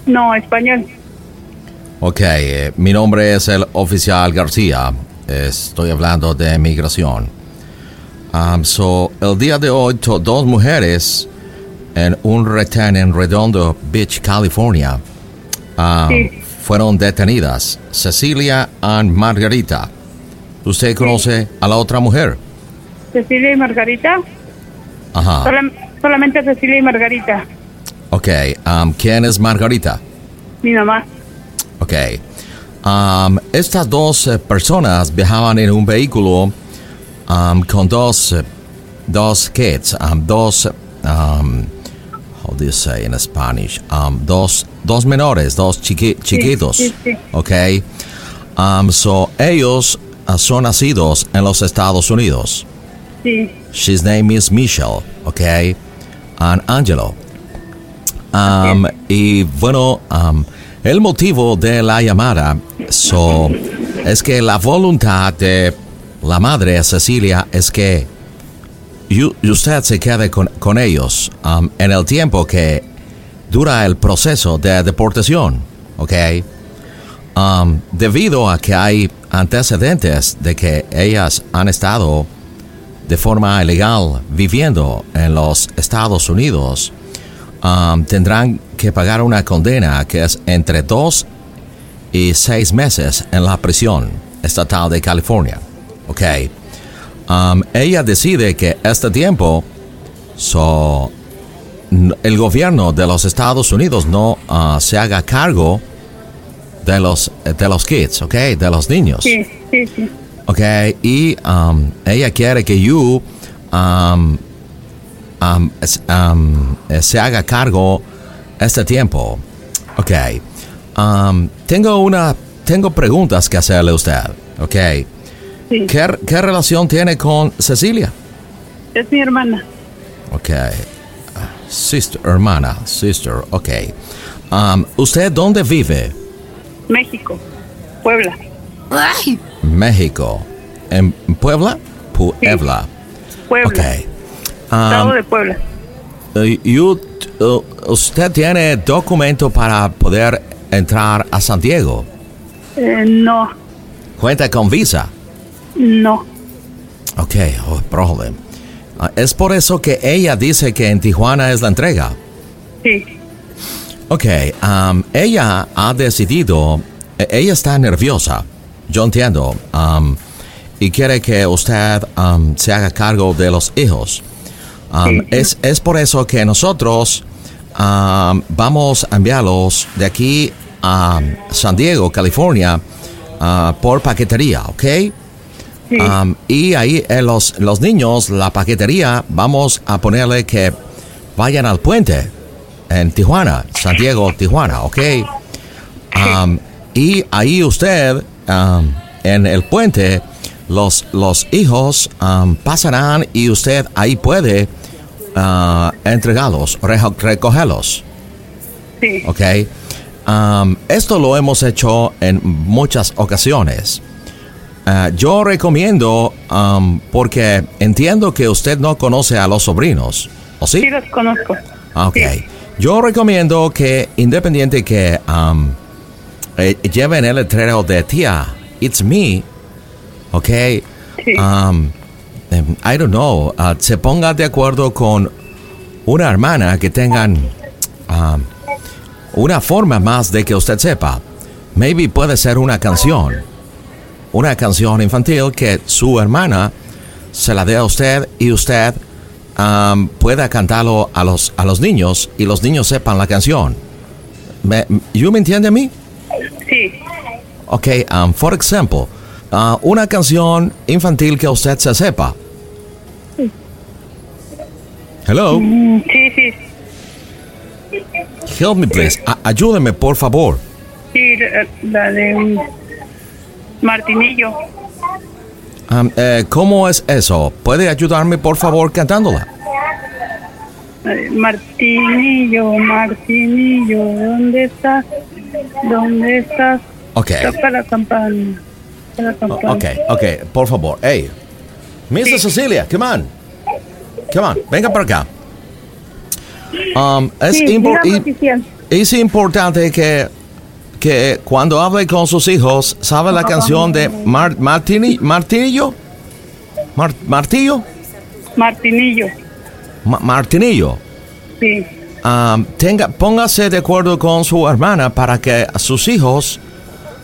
No, español. Ok, eh, mi nombre es el oficial García. Estoy hablando de migración. Um, so, el día de hoy, to- dos mujeres en un retén en Redondo Beach, California, um, Sí. fueron detenidas. Cecilia y Margarita. ¿Usted conoce a la otra mujer? Cecilia y Margarita. Ajá. Solam- solamente Cecilia y Margarita. Ok, um, ¿quién es Margarita? Mi mamá. Ok. Um, estas dos eh, personas viajaban en un vehículo um, con dos, eh, dos kids, um, dos, um, how do you say in Spanish? Um, dos, dos menores, dos chiqui- chiquitos. sí, sí. Ok. Um, so, ellos ah, son nacidos en los Estados Unidos. Sí. His name is Michelle, okay, and Angelo. Um, y bueno, um, el motivo de la llamada so, es que la voluntad de la madre Cecilia es que usted se quede con, con ellos um, en el tiempo que dura el proceso de deportación. Um, debido a que hay antecedentes de que ellas han estado de forma ilegal viviendo en los Estados Unidos, um, tendrán que pagar una condena que es entre dos y seis meses en la prisión estatal de California. Ok. Um, ella decide que este tiempo, so, el gobierno de los Estados Unidos no ah, se haga cargo de los, de los kids, ok, de los niños. Sí, sí, sí. Ok, y um, ella quiere que you um, um, um, eh, se haga cargo este tiempo. Ok, um, tengo una, tengo preguntas que hacerle a usted. Ok, Sí. ¿Qué, qué relación tiene con Cecilia? Es mi hermana. Ok, sister, hermana, sister, ok. Um, ¿Usted dónde vive? México. Puebla. México. ¿En Puebla? Puebla. Puebla. Ok. Estado Um, de Puebla. Eh, you- uh, ¿Usted tiene documento para poder entrar a San Diego? Eh, no. ¿Cuenta con visa? No. Ok, oh, problem. Ah, es por eso que ella dice que en Tijuana es la entrega. Sí. Ok, um, ella ha decidido, e- ella está nerviosa, yo entiendo, um, y quiere que usted um, se haga cargo de los hijos. Um, es, es por eso que nosotros um, vamos a enviarlos de aquí a San Diego, California, ah, por paquetería, ¿ok? Um, y ahí eh, los, los niños, la paquetería, vamos a ponerle que vayan al puente en Tijuana, San Diego, Tijuana, ¿ok? Um, y ahí usted, um, en el puente, los, los hijos pasarán y usted ahí puede ah, entregarlos, recogerlos. Sí. ¿ok? Esto lo hemos hecho en muchas ocasiones. Ah, yo recomiendo, um, porque entiendo que usted no conoce a los sobrinos, ¿o sí? Sí, los conozco. Ok. Yo recomiendo que, independiente que um, eh, lleven el letrero de tía, it's me, ok. Um, em, I don't know, uh, se ponga de acuerdo con una hermana que tengan um, una forma más de que usted sepa. Maybe puede ser una canción. Una canción infantil que su hermana se la dé a usted y usted um, pueda cantarlo a los, a los niños y los niños sepan la canción. ¿Me, ¿You me entiende a mí? Sí. Ok, um, for example, uh, una canción infantil que usted se sepa. Hello, Mm, sí, sí. help me please. A- ayúdeme, por favor. Sí, la, la de Martinillo. Um, eh, ¿Cómo es eso? ¿Puede ayudarme, por favor, cantándola? La de Martinillo, Martinillo, ¿dónde estás? ¿Dónde estás? Ok. Toca la campana. La campana. Ok, ok, por favor. Hey, Miss Cecilia, come on. Come on, venga para acá. Um, es, Sí, impor- es importante que, que cuando hable con sus hijos, ¿sabe la canción de Mar- Martini, Martillo? Mar- ¿Martillo? Martinillo. Ma- Martinillo. Sí. Um, tenga, póngase de acuerdo con su hermana para que sus hijos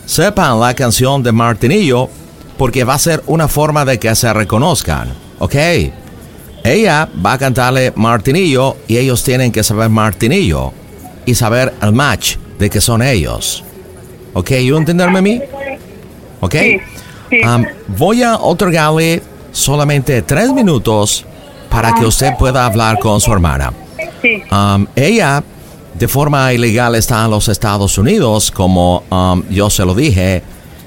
sepan la canción de Martinillo, porque va a ser una forma de que se reconozcan, ¿ok? Ella va a cantarle Martinillo y ellos tienen que saber Martinillo y saber el match de que son ellos. ¿Ok? ¿You entenderme a mí? ¿Ok? Um, voy a otorgarle solamente tres minutos para que usted pueda hablar con su hermana. Sí. Um, ella, de forma ilegal, está en los Estados Unidos, como um, yo se lo dije,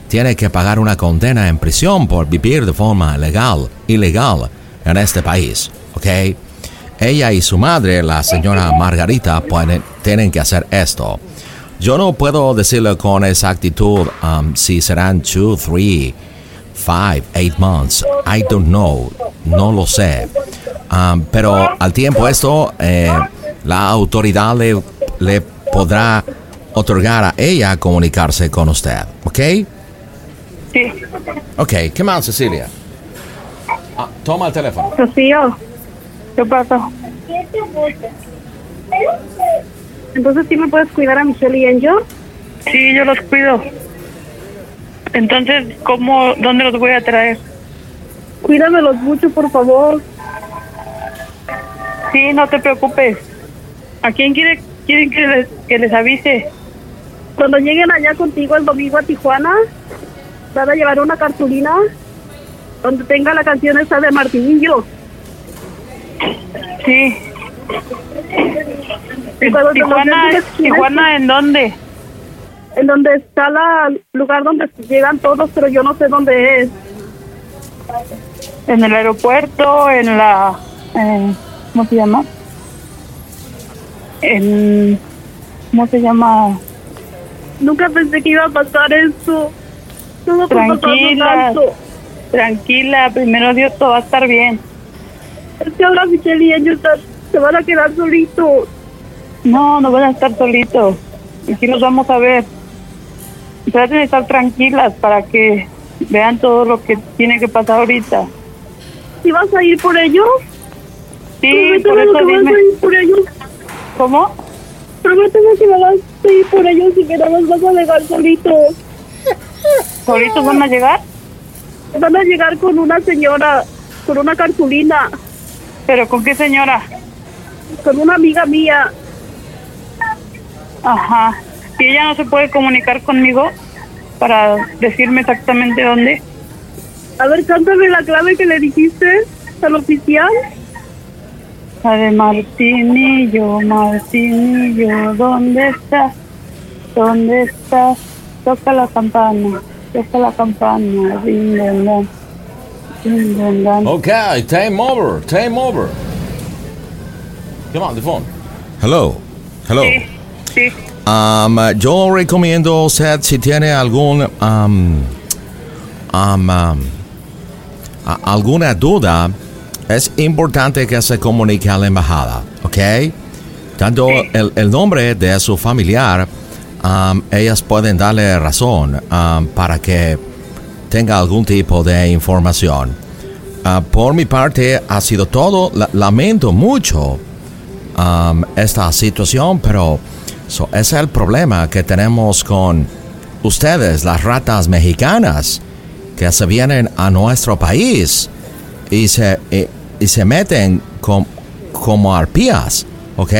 tiene que pagar una condena en prisión por vivir de forma legal, ilegal en este país, ¿ok? Ella y su madre, la señora Margarita, pueden, tienen que hacer esto. Yo no puedo decirle con exactitud um, si serán 2, 3, 5, 8 months. I don't know. No lo sé. Um, pero al tiempo esto, eh, la autoridad le, le podrá otorgar a ella comunicarse con usted. ¿Ok? Sí. Ok, ¿qué más, Cecilia? Ah, toma el teléfono. Rocío, ¿Qué pasó? Entonces sí me puedes cuidar a Michelle y a yo. Sí, yo los cuido. Entonces, ¿cómo, dónde los voy a traer? Cuídamelos mucho, por favor. Sí, no te preocupes. ¿A quién quiere, quieren que les, que les avise? Cuando lleguen allá contigo el domingo a Tijuana, van a llevar una cartulina donde tenga la canción esa de Martinillo. Sí. Tijuana, es. ¿en dónde? En donde está la lugar donde llegan todos, pero yo no sé dónde es. En el aeropuerto, en la... ¿Cómo se llama? En... ¿Cómo se llama? Nunca pensé que iba a pasar eso. Todo Tranquila, tanto. tranquila, primero Dios, todo va a estar bien. Es que ahora Michelle y ellos se van a quedar solitos. No, no van a estar solitos. Aquí los vamos a ver. Traten de estar tranquilas para que vean todo lo que tiene que pasar ahorita. ¿Y vas a ir por ellos? Sí, Prométeme por eso que vas dime. a ir por ellos. ¿Cómo? Prométeme que me vas a ir por ellos y que no los vas a dejar solitos. ¿Solitos van a llegar? Van a llegar con una señora, con una cartulina. ¿Pero con qué señora? Con una amiga mía. Ajá. ¿Y ella no se puede comunicar conmigo para decirme exactamente dónde? A ver, cántame la clave que le dijiste al oficial. La de Martinillo, Martinillo, ¿dónde estás? ¿Dónde estás? Toca la campana, toca la campana, ding, dong, dong. Ding, dong, dong. Okay, time over, time over. Come on, the phone. Hello, hello. Sí, sí. Um, yo recomiendo usted si tiene algún um, um, alguna duda, es importante que se comunique a la embajada, ¿ok? Tanto el, el nombre de su familiar, ellas pueden darle razón para que tenga algún tipo de información. Ah, por mi parte ha sido todo. La- lamento mucho esta situación, pero so, ese es el problema que tenemos con ustedes, las ratas mexicanas, que se vienen a nuestro país y se, y, y se meten com- como arpías, ¿ok?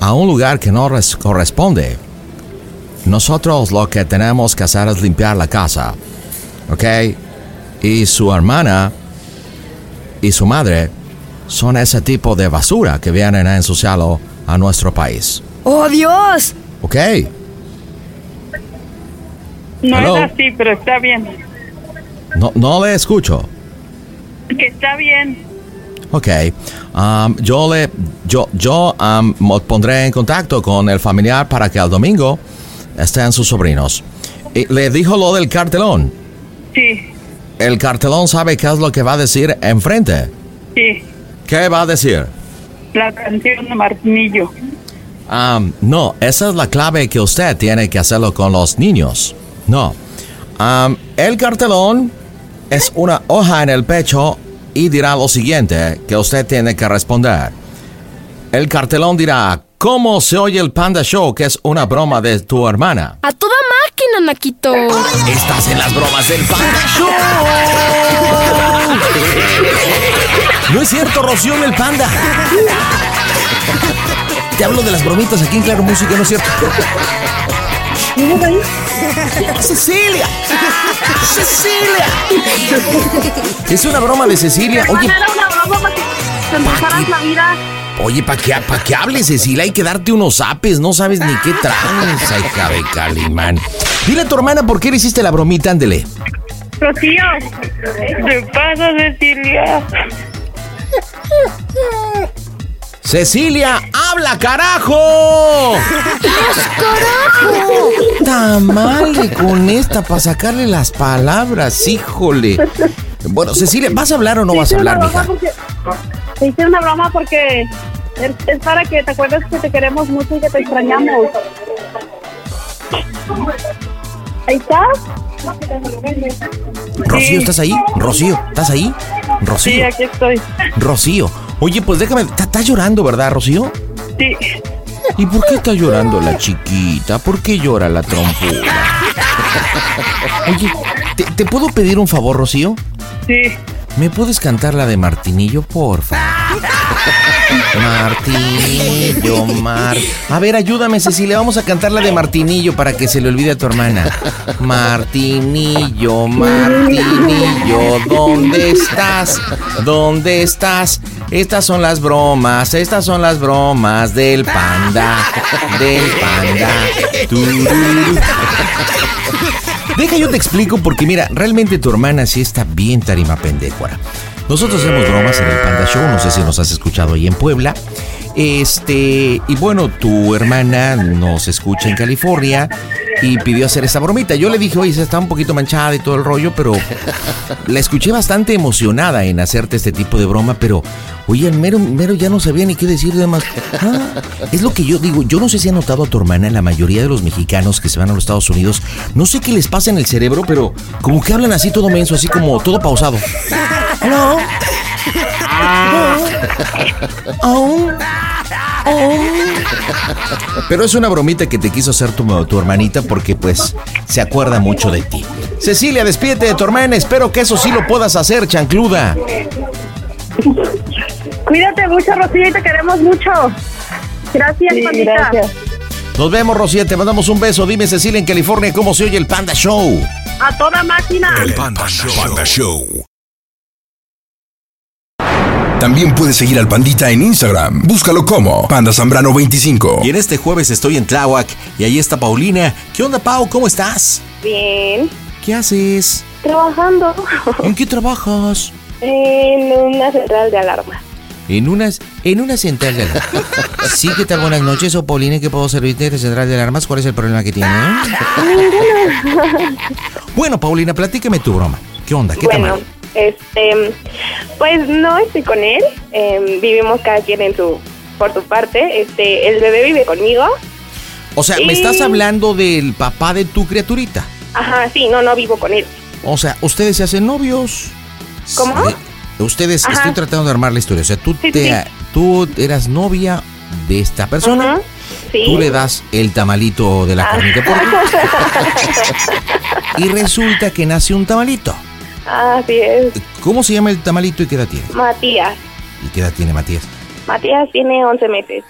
A un lugar que no res- corresponde. Nosotros lo que tenemos que hacer es limpiar la casa, ¿ok? Y su hermana y su madre son ese tipo de basura que vienen a ensuciarlo a nuestro país. ¡Oh, Dios! ¿Ok? No Hello. es así, pero está bien. No, no le escucho. Que está bien. Ok. Um, yo le, yo, yo um, me pondré en contacto con el familiar para que al domingo estén sus sobrinos. Y le dijo lo del cartelón. Sí, El cartelón sabe qué es lo que va a decir enfrente. sí. ¿Qué va a decir? La canción de Martinillo. Um, no, esa es la clave que usted tiene que hacerlo con los niños. No. Um, el cartelón es una hoja en el pecho y dirá lo siguiente que usted tiene que responder. El cartelón dirá, ¿cómo se oye el Panda Show? Que es una broma de tu hermana. A toda máquina, Naquito. Estás en las bromas del Panda *laughs* Show. No es cierto, Rocío en el Panda. Te hablo de las bromitas aquí en Claro Música, ¿no es cierto? Cecilia. Cecilia. Es una broma de Cecilia. Oye, Era una broma para que te empezaras la vida. oye, ¿para qué, pa' qué hables, Cecilia? Hay que darte unos zapes. No sabes ni qué traes. Ay, cabe Calimán. Dile a tu hermana por qué le hiciste la bromita, ándele. Rocío. ¿Qué pasa, Cecilia? Cecilia, habla, carajo. ¡Carajo! Tamale con esta para sacarle las palabras, híjole. Bueno, Cecilia, ¿vas a hablar o no vas a hablar, Te hice una mija? broma porque- Te hice una broma porque es, es para que te acuerdes que te queremos mucho y que te extrañamos. Ahí estás. Rocío, ¿estás ahí? Rocío, ¿estás ahí? Sí, Rocío, aquí estoy. Rocío. Oye, pues déjame, ¿está está llorando, verdad, Rocío? Sí. ¿Y por qué está llorando la chiquita? ¿Por qué llora la trompuna? Oye, ¿te, te puedo pedir un favor, Rocío? Sí. ¿Me puedes cantar la de Martinillo, porfa? Martinillo, Mar. A ver, ayúdame, Cecilia. Vamos a cantar la de Martinillo para que se le olvide a tu hermana. Martinillo, Martinillo, ¿dónde estás? ¿Dónde estás? Estas son las bromas, estas son las bromas del panda, del panda. Deja yo te explico porque mira, realmente tu hermana sí está bien tarima pendécuara. Nosotros hacemos bromas en el Panda Show, no sé si nos has escuchado ahí en Puebla. Este, y bueno, tu hermana nos escucha en California y pidió hacer esta bromita. Yo le dije, oye, se está un poquito manchada y todo el rollo, pero *laughs* la escuché bastante emocionada en hacerte este tipo de broma, pero oye, el mero, mero ya no sabía ni qué decir de más. Ah, es lo que yo digo, yo no sé si ha notado a tu hermana, la mayoría de los mexicanos que se van a los Estados Unidos, no sé qué les pasa en el cerebro, pero como que hablan así todo menso, así como todo pausado. *laughs* No. Oh. Oh. Pero es una bromita que te quiso hacer tu, tu hermanita porque pues se acuerda mucho de ti. Cecilia, despídete de tu hermana. Espero que eso sí lo puedas hacer, chancluda. Cuídate mucho, Rocío, y te queremos mucho. Gracias, Sí, gracias. Nos vemos, Rocío. Te mandamos un beso. Dime, Cecilia, en California, ¿cómo se oye el Panda Show? A toda máquina. Panda Show. También puedes seguir al Pandita en Instagram. Búscalo como Panda Zambrano 25. Y en este jueves estoy en Tláhuac y ahí está Paulina. ¿Qué onda, Pau? ¿Cómo estás? Bien. ¿Qué haces? Trabajando ¿En qué trabajas? en una central de alarma. En unas, en una central de alarmas. Sí, ¿qué tal? Buenas noches, o Paulina, ¿qué puedo servirte de central de alarmas? ¿Cuál es el problema que tiene? Bueno, Paulina, platícame tu broma. ¿Qué onda? ¿Qué bueno, tal? Este, pues no estoy con él. em, vivimos cada quien en su, por su parte. Este, el bebé vive conmigo. O sea, me estás hablando del papá de tu criaturita. Ajá, sí, no, no vivo con él. O sea, ustedes se hacen novios. ¿Cómo? Ustedes, Ajá. estoy tratando de armar la historia. O sea, tú, Sí, te, sí. tú eras novia de esta persona. Ajá, sí. Tú le das el tamalito de la Ah. carnita por *laughs* y resulta que nace un tamalito. Así es. ¿Cómo se llama el tamalito y qué edad tiene? Matías. ¿Y qué edad tiene Matías? Matías tiene 11 meses.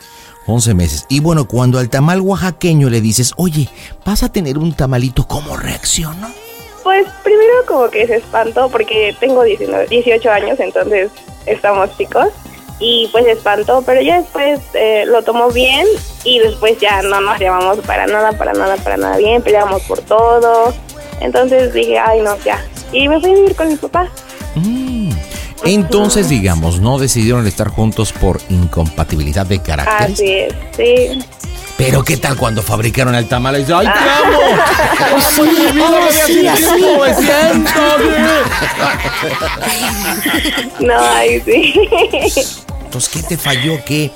11 meses. Y bueno, cuando al tamal oaxaqueño le dices, oye, vas a tener un tamalito, ¿cómo reaccionó? Pues primero como que se espantó porque tengo 19, 18 años, entonces estamos chicos. Y pues se espantó, pero ya después eh, lo tomó bien y después ya no nos llevamos para nada, para nada, para nada bien, peleamos por todo. Entonces dije, ay no, ya. Y me fui a vivir con mi papá. Entonces, digamos, no decidieron estar juntos por incompatibilidad de caracteres. Así es, sí. Pero ¿qué tal cuando fabricaron el tamal? Y dice, ¡Ay, te amo! *laughs* Sí, ¡Ay, mi vida, oh, sí, me siento, No, ay, sí. Entonces, ¿qué te falló? ¿Qué,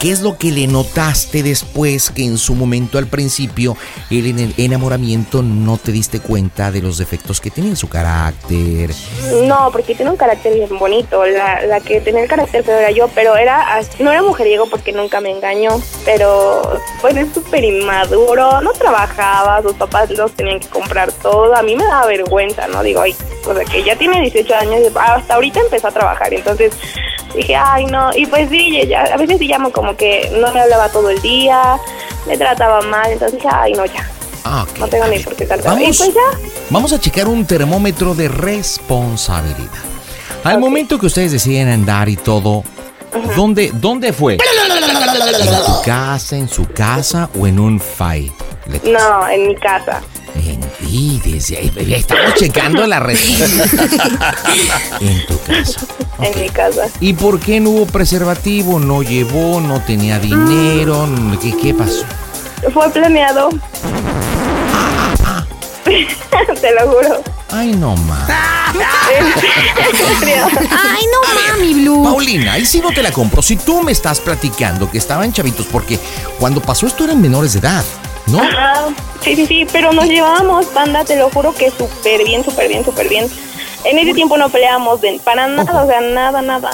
¿Qué es lo que le notaste después que en su momento al principio, él en el enamoramiento, no te diste cuenta de los defectos que tenía en su carácter? No, porque tiene un carácter bien bonito. La, la que tenía el carácter feo era yo, pero era no era mujeriego porque nunca me engañó. Pero pues es súper inmaduro, no trabajaba, sus papás los tenían que comprar todo. A mí me daba vergüenza, ¿no? Digo, ay, o sea que ya tiene 18 años hasta ahorita empezó a trabajar. Entonces dije, ay, no. Y pues sí, ya, a veces sí llamo como que no me hablaba todo el día, me trataba mal. Entonces dije, ay, no, ya. Ah. No tengo ni por qué. Y Vamos, pues ya. vamos a checar un termómetro de responsabilidad. Al momento que ustedes deciden andar y todo, ¿dónde, ¿dónde fue? ¿En tu *laughs* casa, en su casa o en un fight? No, en mi casa. Y desde ahí, bebé, estamos checando la responsabilidad. *laughs* en tu casa. En mi casa. ¿Y por qué no hubo preservativo? ¿No llevó? ¿No tenía dinero? ¿Qué, qué pasó? Fue planeado. *laughs* *laughs* Te lo juro. Ay, no, ma. Ay, no mami, Blue. Paulina, ahí sí no te la compro. Si tú me estás platicando que estaban chavitos, porque cuando pasó esto eran menores de edad, ¿no? Ajá. Sí, sí, sí, pero nos llevábamos, panda, te lo juro que súper bien, súper bien, súper bien. En ese tiempo no peleábamos de, para nada, o sea, nada, nada.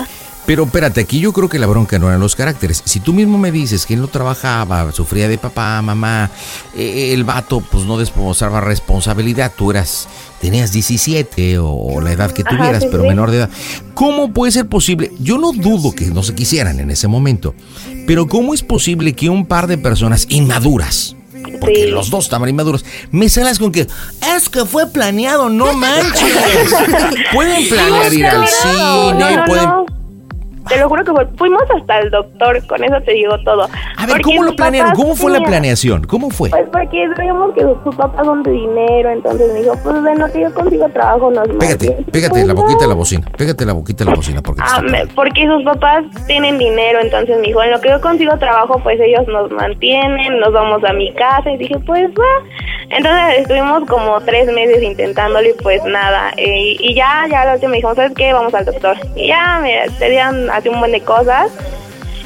Pero espérate, aquí yo creo que la bronca no eran los caracteres. Si tú mismo me dices que él no trabajaba, sufría de papá, mamá, eh, el vato pues no demostraba responsabilidad, tú eras, tenías 17 o, o la edad que Ajá, tuvieras, sí, pero sí. menor de edad. ¿Cómo puede ser posible? Yo no dudo que no se quisieran en ese momento, pero ¿cómo es posible que un par de personas inmaduras, porque los dos estaban inmaduros, me salas con que es que fue planeado, no *laughs* manches. pueden planear ir al No, cine, no, pueden... no. Te lo juro que fuimos hasta el doctor, con eso te digo todo. A ver, ¿cómo lo planearon? ¿Cómo fue la planeación? ¿Cómo fue? Pues porque sabíamos que sus papás son de dinero, entonces me dijo, pues bueno, que yo consigo trabajo, nos Pégate, pégate la boquita a la bocina. Pégate la boquita a la bocina porque Ah, me- porque sus papás tienen dinero, entonces me dijo, en lo que yo consigo trabajo, pues ellos nos mantienen, nos vamos a mi casa, y dije, pues va. Entonces estuvimos como tres meses intentándolo y pues nada, eh, y ya, ya la última me dijo, ¿sabes qué? Vamos al doctor. Y ya, me pedían así un buen de cosas,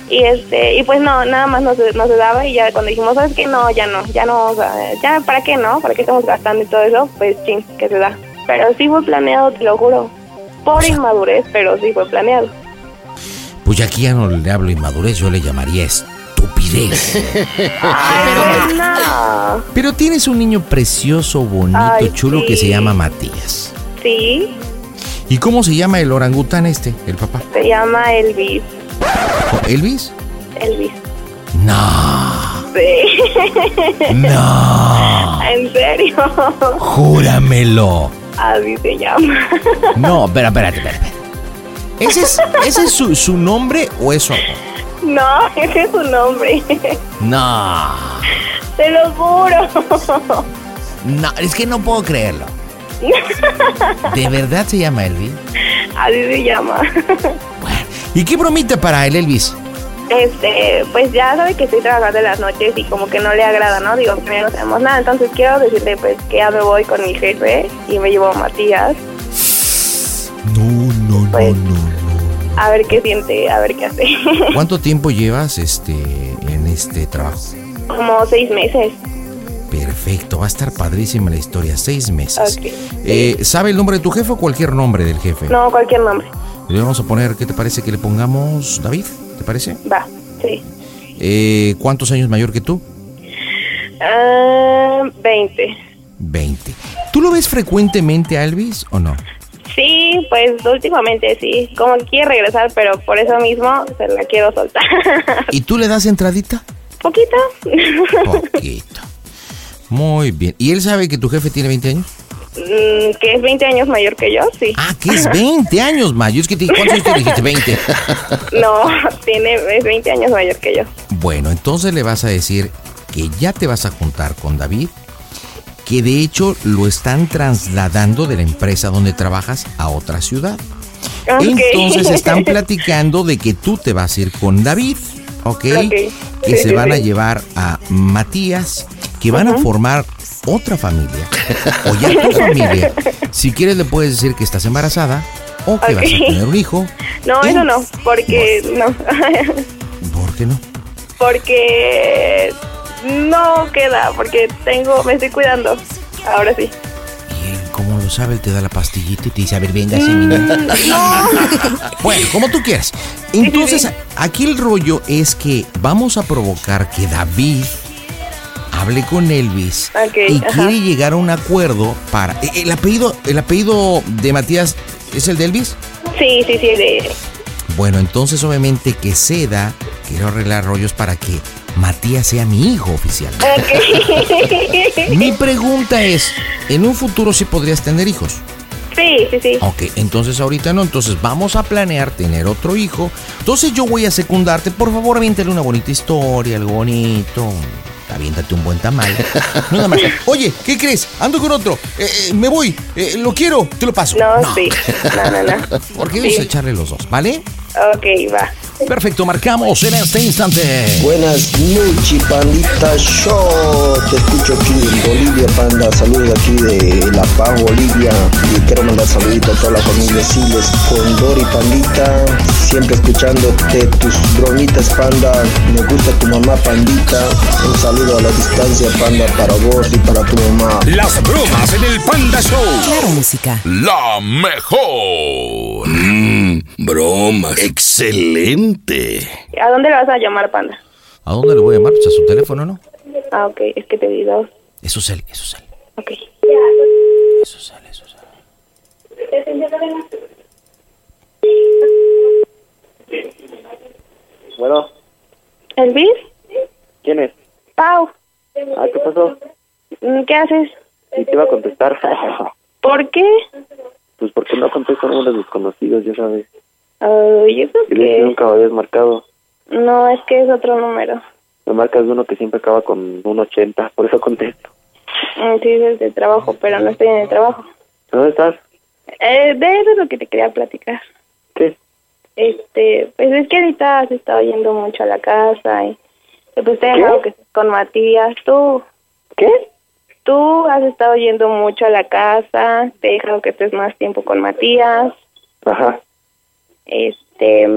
y este, y pues no, nada más no se, no se daba, y ya cuando dijimos, ¿sabes qué? No, ya no, ya no, o sea, ya, ¿para qué no? ¿Para qué estamos gastando y todo eso? Pues ching, que se da. Pero sí fue planeado, te lo juro. Por inmadurez, pero sí fue planeado. Pues ya aquí ya no le hablo inmadurez, yo le llamaría estupidez. Ay, no. Pero tienes un niño precioso, bonito, Ay, chulo sí. que se llama Matías. Sí, ¿Y cómo se llama el orangután este, el papá? se llama Elvis. ¿Elvis? Elvis. No, Sí. no, *laughs* ¿En serio? júramelo. Así se llama. *laughs* No, espera, espérate, espérate. ¿Ese es, ese es su, su nombre o es su apodo? No, ese es su nombre. No, Te lo juro. no, es que no puedo creerlo. *laughs* ¿De verdad se llama Elvis? Así se llama. ¿Y qué bromita para el Elvis? Este, pues ya sabe que estoy trabajando en las noches y como que no le agrada, ¿no? Digo, que no sabemos nada. Entonces quiero decirle pues que ya me voy con mi jefe y me llevo a Matías. No, no, no, Pues- no. A ver qué siente, a ver qué hace. ¿Cuánto tiempo llevas este en este trabajo? Como seis meses. Perfecto, va a estar padrísima la historia, seis meses. Eh, ¿Sabe el nombre de tu jefe o cualquier nombre del jefe? No, cualquier nombre. Le vamos a poner, ¿qué te parece que le pongamos David? ¿Te parece? Va, sí. Eh, ¿Cuántos años mayor que tú? 20. 20. ¿Tú lo ves frecuentemente a Elvis o no? Sí, pues últimamente sí. Como que quiere regresar, pero por eso mismo se la quiero soltar. ¿Y tú le das entradita? *laughs* Poquito. Poquito. Muy bien. ¿Y él sabe que tu jefe tiene 20 años? Mm, que es 20 años mayor que yo, sí. Ah, que es 20 años mayor. Es que te, ¿Cuántos años te dijiste? 20. *laughs* No, tiene, es 20 años mayor que yo. Bueno, entonces le vas a decir que ya te vas a juntar con David, que de hecho lo están trasladando de la empresa donde trabajas a otra ciudad. Entonces *laughs* están platicando de que tú te vas a ir con David, ¿ok? Ok. Que Sí, se sí, van a llevar a Matías, que van a formar otra familia, o ya tu *laughs* familia. Si quieres le puedes decir que estás embarazada o que vas a tener un hijo. No, eso no, porque no. *laughs* ¿Por qué no? porque no queda, porque tengo, me estoy cuidando. Ahora sí. ¿Cómo lo sabe? Él te da la pastillita y te dice, a ver, venga, sí. Mm, no. *laughs* Bueno, como tú quieras. Entonces, aquí el rollo es que vamos a provocar que David hable con Elvis y ajá. quiere llegar a un acuerdo para. ¿E- ¿El apellido, el apellido de Matías es el de Elvis? Sí, sí, sí, de... Bueno, entonces obviamente que ceda, quiero arreglar rollos para que Matías sea mi hijo oficial. *laughs* Mi pregunta es, ¿en un futuro sí podrías tener hijos? Sí, sí, sí. Ok, entonces ahorita no, entonces vamos a planear tener otro hijo. Entonces yo voy a secundarte, por favor, aviéntale una bonita historia, algo bonito. Aviéntate un buen tamal. No *laughs* nada más. Oye, ¿qué crees? Ando con otro. Eh, eh, me voy. Eh, lo quiero. Te lo paso. No, sí. No, no, no. *laughs* Porque Sí. vamos a echarle los dos, ¿vale? Ok, va. Perfecto, marcamos en este instante. Buenas noches, Pandita Show. Te escucho aquí en Bolivia, Panda. Saludos aquí de La Paz, Bolivia. Y quiero mandar saluditos a toda la familia Siles con Dori, Pandita. Siempre escuchándote tus bromitas, Panda. Me gusta tu mamá, Pandita. Un saludo a la distancia, Panda, para vos y para tu mamá. Las bromas en el Panda Show. Claro, música. La mejor. Mm, bromas. Excelente. ¿A dónde le vas a llamar, Panda? ¿A dónde le voy a llamar? Pues a su teléfono, ¿no? Ah, ok, es que te di dos. Eso es él, eso es él. Ok. Eso es él, eso es él. Bueno, ¿Elvis? ¿quién es? Pau. Ah, ¿qué pasó? Mm, ¿Qué haces? Y te iba a contestar. *laughs* ¿Por qué? pues porque no contesto números desconocidos, ya sabes. Ay, ¿eso Y le dije, qué? nunca me habías marcado. No, es que es otro número. Me marcas uno que siempre acaba con un 80, por eso contesto. Mm, Sí, es de trabajo, pero no estoy en el trabajo. ¿Dónde estás? Eh, de eso es lo que te quería platicar. ¿Qué? Este, pues es que ahorita has estado yendo mucho a la casa y pues te he dejado que estés con Matías. ¿Tú? ¿Qué? Tú has estado yendo mucho a la casa, te he dejado que estés más tiempo con Matías. Ajá. Este,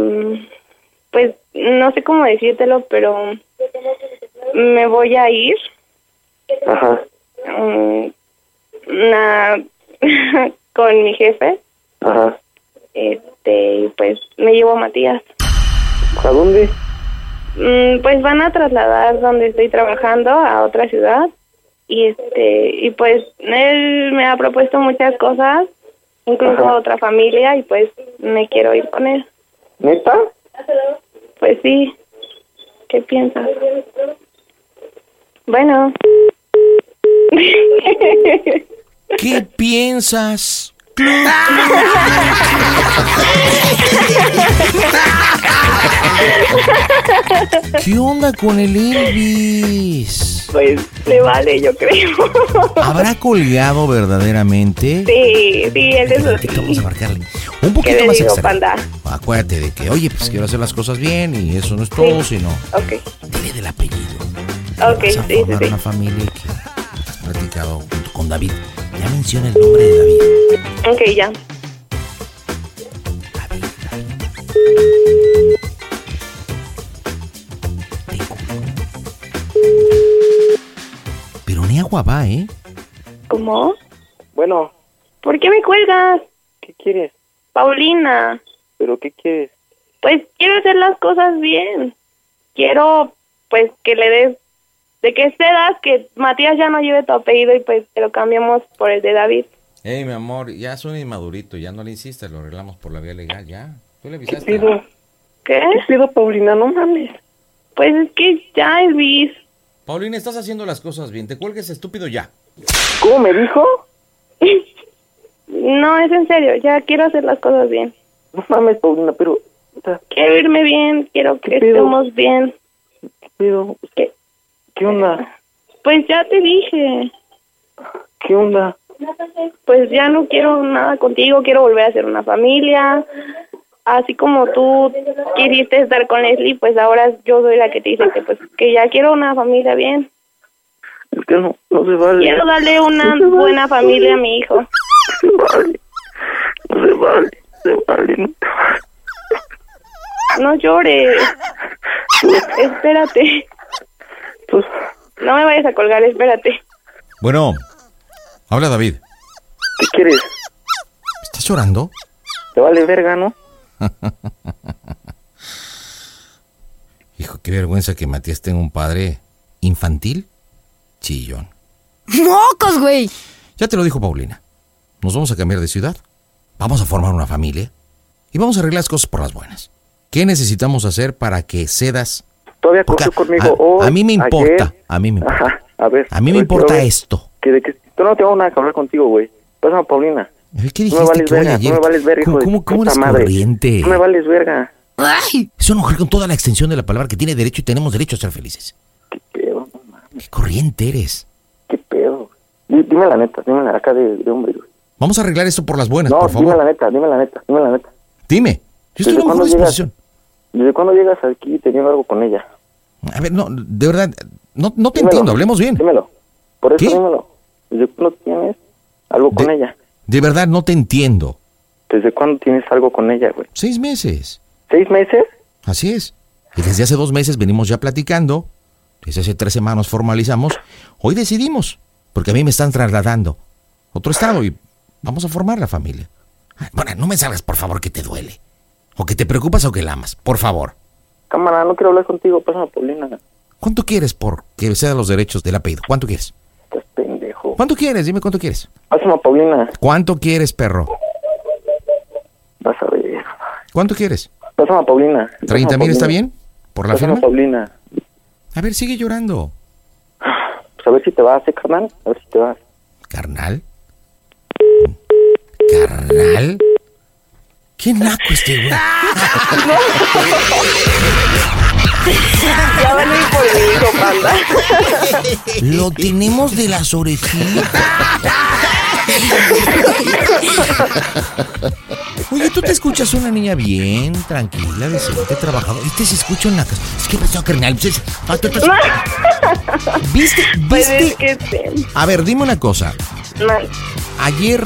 pues no sé cómo decírtelo, pero me voy a ir. Ajá. mm, *laughs* con mi jefe. Ajá. Este, y pues me llevo a Matías. ¿A dónde? Mm, pues van a trasladar donde estoy trabajando a otra ciudad y este y pues él me ha propuesto muchas cosas incluso a otra familia y pues me quiero ir con él. ¿Neta? pues sí. Qué piensas bueno. ¿Qué piensas? ¿Qué onda con el Elvis? pues le vale yo creo ¿Habrá colgado verdaderamente? sí sí él es así Vamos a marcarle. Un ¿Qué poquito le más digo extra. panda? Acuérdate de que, oye, pues quiero hacer las cosas bien y eso no es todo, sino ok dile del apellido. ok Vas a sí sí sí una familia que has platicado junto con David. Ya menciona el nombre de David. ok ya Pero ni agua va, ¿eh? ¿cómo? Bueno, ¿por qué me cuelgas? ¿qué quieres? Paulina ¿Pero qué quieres? Pues quiero hacer las cosas bien. Quiero, pues, que le des, de que cedas que Matías ya no lleve tu apellido y pues que lo cambiemos por el de David. Ey, mi amor, ya es un inmadurito, ya no le insistas, lo arreglamos por la vía legal, ya. Tú le ¿Qué avisaste. pido? ¿Qué? ¿Qué pido, Paulina? No mames. Pues es que ya, Elvis. Paulina, estás haciendo las cosas bien, te cuelgues estúpido ya. ¿Cómo me dijo? *laughs* No, es en serio, ya quiero hacer las cosas bien. No mames, Paulina, pero... Quiero irme bien, quiero que ¿Qué estemos bien. ¿Qué pido? ¿Qué? ¿Qué onda? Pues ya te dije. ¿Qué onda? Pues ya no quiero nada contigo, quiero volver a ser una familia. Así como tú quisiste estar con Leslie, pues ahora yo soy la que te dice que pues que ya quiero una familia bien. Es que no, no se vale. Quiero darle una No se vale. buena familia a mi hijo. No se vale. No se vale. No se vale. No se vale. No llores. Espérate. Pues, No me vayas a colgar, espérate. Bueno, habla David. ¿Qué quieres? ¿Estás llorando? Te vale verga, ¿no? *laughs* Hijo, qué vergüenza que Matías tenga un padre infantil chillón. ¡Mocos, güey! Ya te lo dijo Paulina. Nos vamos a cambiar de ciudad. Vamos a formar una familia. Y vamos a arreglar las cosas por las buenas. ¿Qué necesitamos hacer para que cedas? Todavía a, conmigo a- hoy, a mí me importa. ayer. A mí me importa. Ajá, a ver. A mí me importa esto. Que de que tú no tengo nada que hablar contigo, güey. Pásame a Paulina. A ver, ¿Qué No dijiste me vales que verga, ayer? no me vales verga, hijo ¿Cómo, de cómo, cómo puta eres madre. corriente? No me vales verga. ¡Ay! Es una mujer con toda la extensión de la palabra que tiene derecho y tenemos derecho a ser felices. ¿Qué pedo? Qué corriente eres. ¿Qué pedo? Di- Dime la neta, dime la acá de, de hombre, güey. Vamos a arreglar esto por las buenas, No, por dime favor. la neta, dime la neta, dime la neta. Dime. Yo estoy en ¿Desde la mejor disposición. ¿Desde cuándo llegas aquí teniendo algo con ella? A ver, no, de verdad, no, no te Dímelo. entiendo, hablemos bien. Dímelo. Por eso ¿Qué? dímelo. ¿Desde cuándo tienes algo con De- ella? De verdad, no te entiendo. ¿Desde cuándo tienes algo con ella, güey? Seis meses. ¿Seis meses? Así es. Y desde hace dos meses venimos ya platicando. Desde hace tres semanas formalizamos. Hoy decidimos. Porque a mí me están trasladando. Otro estado y vamos a formar la familia. Bueno, no me salgas, por favor, que te duele. O que te preocupas o que la amas. Por favor. Cámara, no quiero hablar contigo, pásame a Paulina. ¿Cuánto quieres por que cedan los derechos del apellido? ¿Cuánto quieres? Estás pendejo. ¿Cuánto quieres? Dime cuánto quieres. Pásame a Paulina. ¿Cuánto quieres, perro? Vas a ver. ¿Cuánto quieres? Pásame a Paulina. Pásame a ¿30 mil está bien? ¿Por la Pásame a firma? Paulina. A ver, sigue llorando. Pues a ver si te vas, ¿eh, carnal? A ver si te vas. ¿Carnal? ¿Carnal? Qué naco este güey. *laughs* Ya van a ir por mi hijo, panda. Lo tenemos de las orejitas. Oye, tú te escuchas una niña bien tranquila, decente, trabajadora. Este se escucha en la casa. ¿Qué pasó, carnal? ¿Viste? ¿Viste? A ver, dime una cosa. Ayer,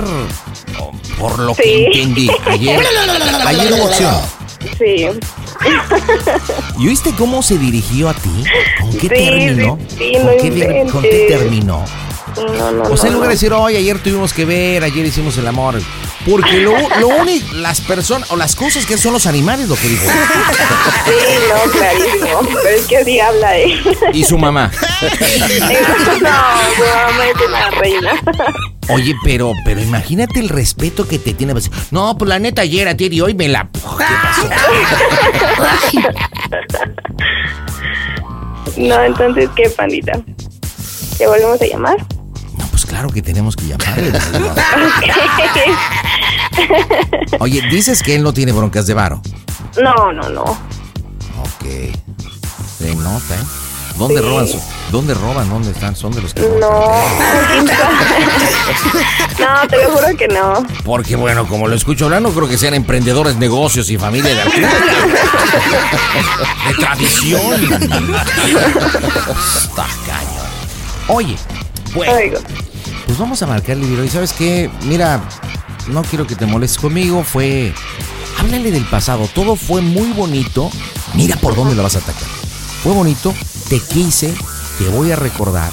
por lo Sí. que entendí, ayer, ayer hubo acción. Sí. ¿Y oíste cómo se dirigió a ti? ¿Con qué Sí, terminó? sí, ¿Con, qué, ¿Con qué inventes. terminó? No, no, O sea, en lugar de decir, oye, ayer tuvimos que ver, ayer hicimos el amor. Porque lo, lo único, las personas, o las cosas que son los animales, lo que dijo. Sí, no, clarísimo. Pero es que así habla él. Y su mamá. *laughs* no, su mamá es una reina. Oye, pero, pero imagínate el respeto que te tiene. No, pues la neta ayer, ayer y hoy me la. ¿Qué pasó? No, entonces, ¿qué, pandita? ¿Te volvemos a llamar? Claro que tenemos que llamarle. *laughs* *laughs* Oye, dices que él no tiene broncas de varo. No, no, no. Ok. Se nota, ¿eh? ¿Dónde Sí. roban? su- ¿Dónde roban? ¿Dónde están? Son de los que No. *laughs* No, te lo juro que no. Porque bueno, como lo escucho hablar, no creo que sean emprendedores, negocios y familia de. De tradición. Está cañón. Oye, bueno, pues vamos a marcarle video. ¿Y sabes qué? Mira, no quiero que te molestes conmigo. Fue. Háblale del pasado. Todo fue muy bonito. Mira por dónde lo vas a atacar. Fue bonito. Te quise. Te voy a recordar.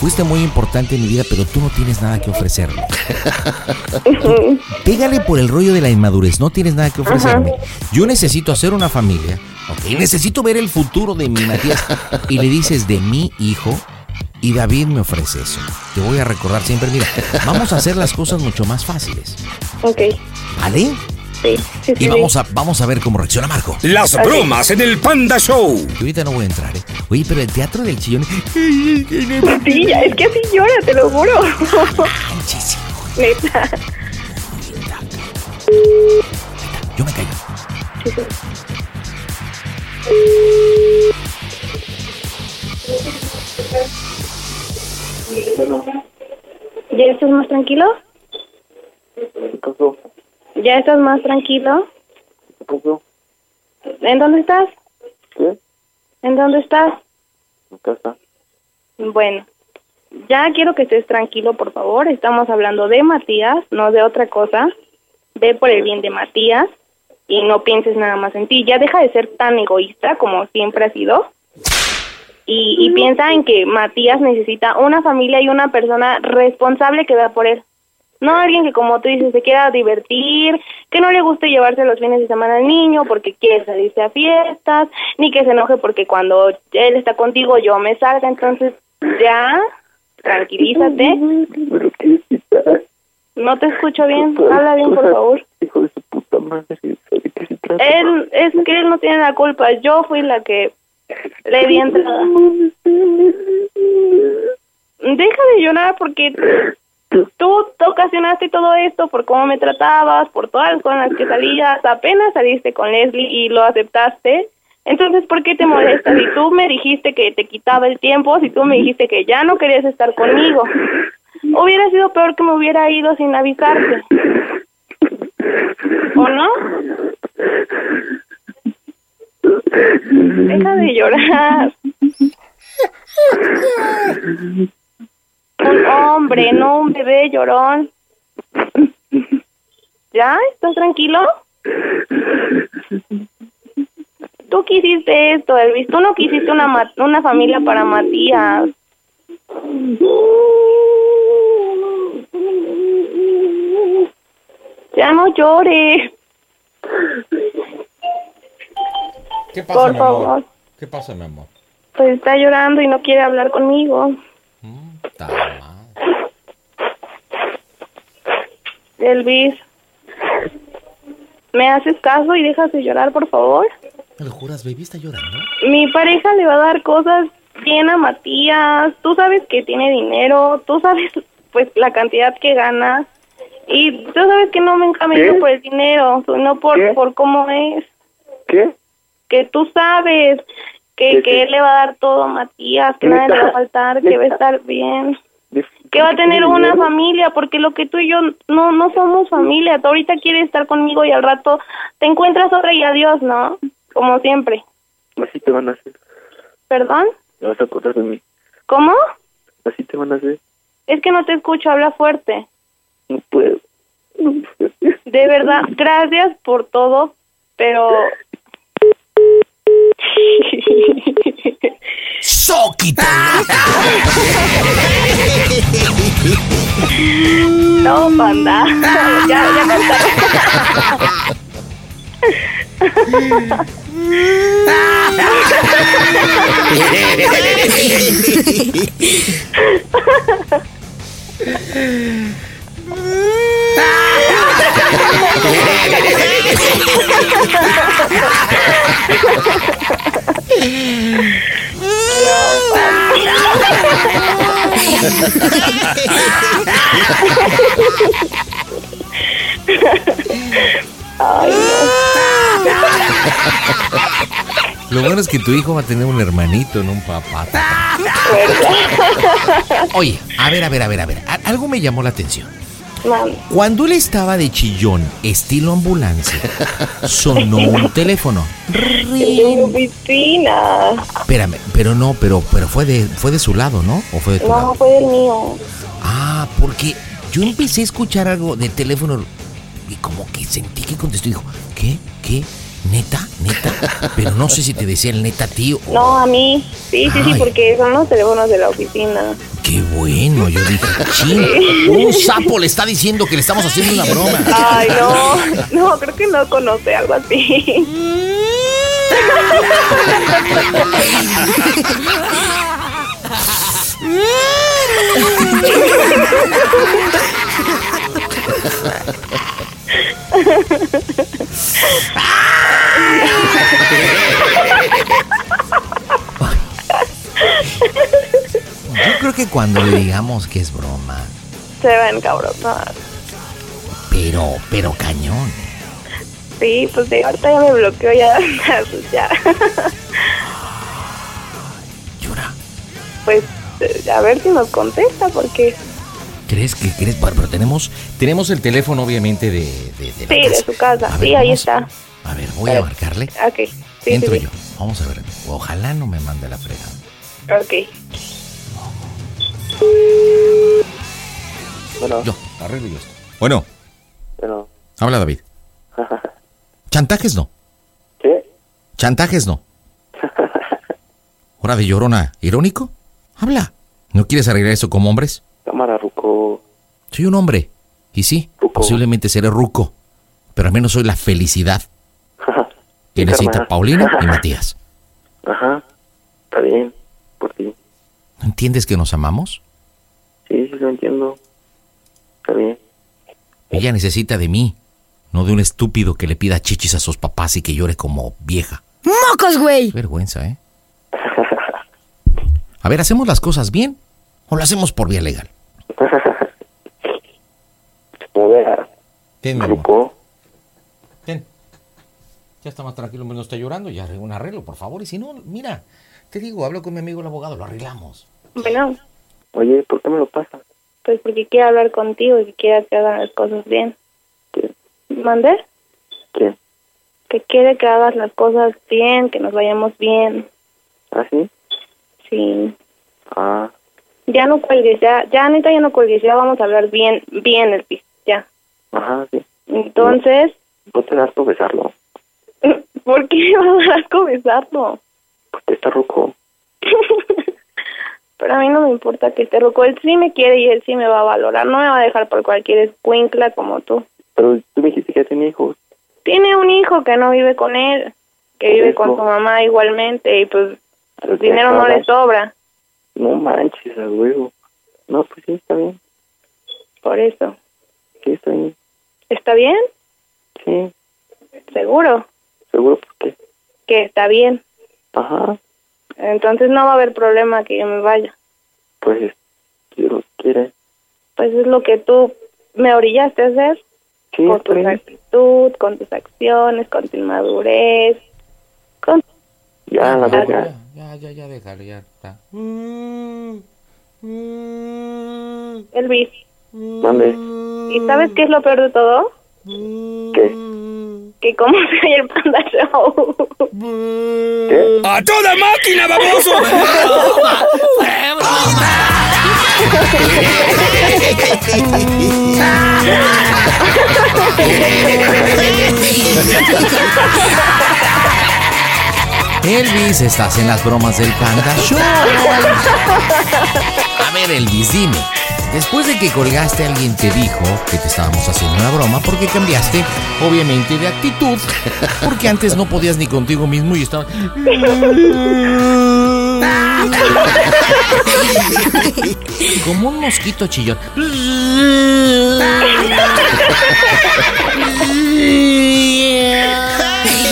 Fuiste muy importante en mi vida, pero tú no tienes nada que ofrecerme. Tú *laughs* pégale por el rollo de la inmadurez. No tienes nada que ofrecerme. Yo necesito hacer una familia. Ok, necesito ver el futuro de mi Matías. Y le dices de mi hijo. Y David me ofrece eso. Te voy a recordar siempre. Mira, vamos a hacer las cosas mucho más fáciles. Ok. ¿Vale? Sí, sí, Y sí, vamos a, vamos a ver cómo reacciona Marco. Las bromas en el Panda Show. Yo ahorita no voy a entrar, ¿eh? Oye, pero el teatro del chillón. Sí, es que así llora, te lo juro. Neta. Yo me callo. ¿Ya estás más tranquilo? ¿Qué pasó? ¿Ya estás más tranquilo? ¿Qué pasó? ¿En dónde estás? ¿Qué? ¿En dónde estás? En casa. Bueno, ya quiero que estés tranquilo, por favor. Estamos hablando de Matías, no de otra cosa. Ve por el bien de Matías y no pienses nada más en ti. Ya deja de ser tan egoísta como siempre has sido. Y, y piensa en que Matías necesita una familia y una persona responsable que vea por él. No alguien que, como tú dices, se quiera divertir, que no le guste llevarse los fines de semana al niño porque quiere salirse a fiestas, ni que se enoje porque cuando él está contigo yo me salga. Entonces, ya, tranquilízate. No te escucho bien. Habla bien, por favor. Hijo de su puta madre, ¿de qué se trata? Él, es que él no tiene la culpa. Yo fui la que le di *laughs* entrada. Deja de llorar porque tú te ocasionaste todo esto por cómo me tratabas, por todas las cosas en las que salías. Apenas saliste con Leslie y lo aceptaste. Entonces, ¿por qué te molestas? Si tú me dijiste que te quitaba el tiempo, si tú me dijiste que ya no querías estar conmigo, hubiera sido peor que me hubiera ido sin avisarte. ¿O no? Deja de llorar. Un hombre, no un bebé llorón. ¿Ya? ¿Estás tranquilo? Tú quisiste esto, Elvis. Tú no quisiste una, una familia para Matías. Ya no llores. ¿Qué Por favor. ¿Qué pasa, mi amor? Pues está llorando y no quiere hablar conmigo. Elvis, ¿me haces caso y dejas de llorar, por favor? ¿Me lo juras, baby? ¿Está llorando? Mi pareja le va a dar cosas bien a Matías. Tú sabes que tiene dinero, tú sabes pues la cantidad que gana Y tú sabes que no me encamino ¿Qué? por el dinero, no por, por cómo es. ¿Qué? Que tú sabes que, ¿Qué, que él le va a dar todo a Matías, que nadie le va a faltar, que va a estar bien. ¿De- Que va a tener ¿de una familia, porque lo que tú y yo no no somos familia. Tú ahorita quieres estar conmigo y al rato te encuentras otra y adiós, ¿no? Como siempre. Así te van a hacer. ¿Perdón? Te vas a acordar de mí. ¿Cómo? Así te van a hacer. Es que no te escucho, habla fuerte. No puedo. No puedo. De verdad, gracias por todo, pero... No, panda. ya, ya. *laughs* Lo bueno es que tu hijo va a tener un hermanito, no un papá. Oye, a ver, a ver, a ver, a ver. Algo me llamó la atención. Mami. Cuando él estaba de chillón, estilo ambulancia, sonó un teléfono. En mi oficina. Espérame, pero no, pero, pero fue de, fue de su lado, ¿no? ¿O fue de tu lado? No, fue del mío. Ah, porque yo empecé a escuchar algo de teléfono y como que sentí que contestó y dijo, ¿qué? ¿Qué? ¿Neta? ¿Neta? Pero no sé si te decía el neta tío. o- No, a mí. Sí, sí, sí, porque son los teléfonos de la oficina. Qué bueno, yo dije, ching, un sapo le está diciendo que le estamos haciendo una broma. Ay, no. No, creo que no conoce algo así. *laughs* Yo creo que cuando le digamos que es broma, Se va a encabronar. pero, pero cañón. Sí, pues sí, ahorita ya me bloqueó, ya. pues ya. Llora. Pues a ver si nos contesta, porque ¿Crees que crees? Bueno, pero tenemos, tenemos el teléfono obviamente de, de, de la sí, de casa. su casa. Ver, sí, ahí está. A ver, voy a marcarle. Ok. Sí, Entro sí, yo. Vamos a ver. Ojalá no me mande la fregada. Ok. Bueno, Yo, arreglo yo esto. Bueno, pero... habla David. *laughs* Chantajes no. ¿Qué? Chantajes no. *laughs* Hora de llorona, irónico. Habla. ¿No quieres arreglar eso como hombres? Cámara, Ruco. Soy un hombre. Y sí, posiblemente seré ruco. Pero al menos soy la felicidad *laughs* que necesita. Paulina y *laughs* Matías. Ajá. Está bien. Por ti. ¿No entiendes que nos amamos? Sí, sí, lo entiendo. Está bien. Ella necesita de mí, no de un estúpido que le pida chichis a sus papás y que llore como vieja. ¡Mocos, güey! Qué vergüenza, ¿eh? A ver, ¿hacemos las cosas bien o lo hacemos por vía legal? *laughs* Ten. Ten. Ya está más tranquilo, no está llorando, ya un arreglo, por favor. Y si no, mira, te digo, hablo con mi amigo el abogado, lo arreglamos. Bueno, Oye, ¿por qué me lo pasa? pues porque quiere hablar contigo y que quiere que hagan las cosas bien. ¿Mandé? ¿Quién? Que quiere que hagas las cosas bien, que nos vayamos bien. ¿Ah, sí? Sí. Ah, Ya no cuelgues, ya, ya neta ya no cuelgues, ya vamos a hablar bien, bien el piso, ya. ajá, sí. Entonces, ¿No te das por besarlo? *laughs* ¿por qué vas a besarlo? Porque está Ruco. *laughs* Pero a mí no me importa que esté roco, él sí me quiere y él sí me va a valorar, no me va a dejar por cualquier escuincla como tú. Pero tú me dijiste que ya tenía hijos. Tiene un hijo que no vive con él, que vive con su mamá igualmente y pues el dinero no le sobra, No manches, a huevo. No, pues sí, está bien. por eso. Sí, está bien. ¿Está bien? Sí, ¿Seguro? seguro porque. Que está bien. Ajá, Entonces no va a haber problema que yo me vaya. pues Dios quiere. Pues es lo que tú me orillaste a hacer Sí, con tu actitud, con tus acciones, con tu inmadurez, con Ya, la verga. Ya, ya, ya, déjalo, ya está. Elvis. ¿Dónde? ¿Y sabes qué es lo peor de todo? ¿Qué? Que como soy el Panda Show. ¡A toda máquina, baboso! *laughs* *laughs* Elvis, estás en las bromas del Panda Show. A ver, Elvis, dime. Después de que colgaste, alguien te dijo que te estábamos haciendo una broma porque cambiaste, obviamente, de actitud. Porque antes no podías ni contigo mismo y estabas. Como un mosquito chillón.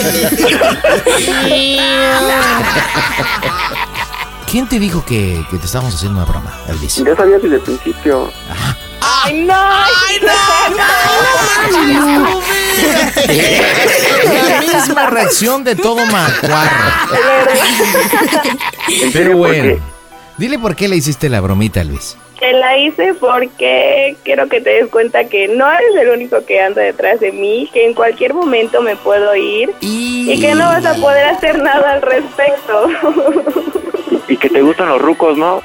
*laughs* ¿Quién te dijo que, que te estábamos haciendo una broma, Elvis? Ya sabía desde el principio. ¡Ay, no! ¡Ay, no! *laughs* La misma reacción de todo macuarro. *laughs* Pero bueno, dile por qué le hiciste la bromita, Elvis. Te la hice porque quiero que te des cuenta que no eres el único que anda detrás de mí, que en cualquier momento me puedo ir y, que no vas a poder hacer nada al respecto. *laughs* Y que te gustan los rucos, ¿no?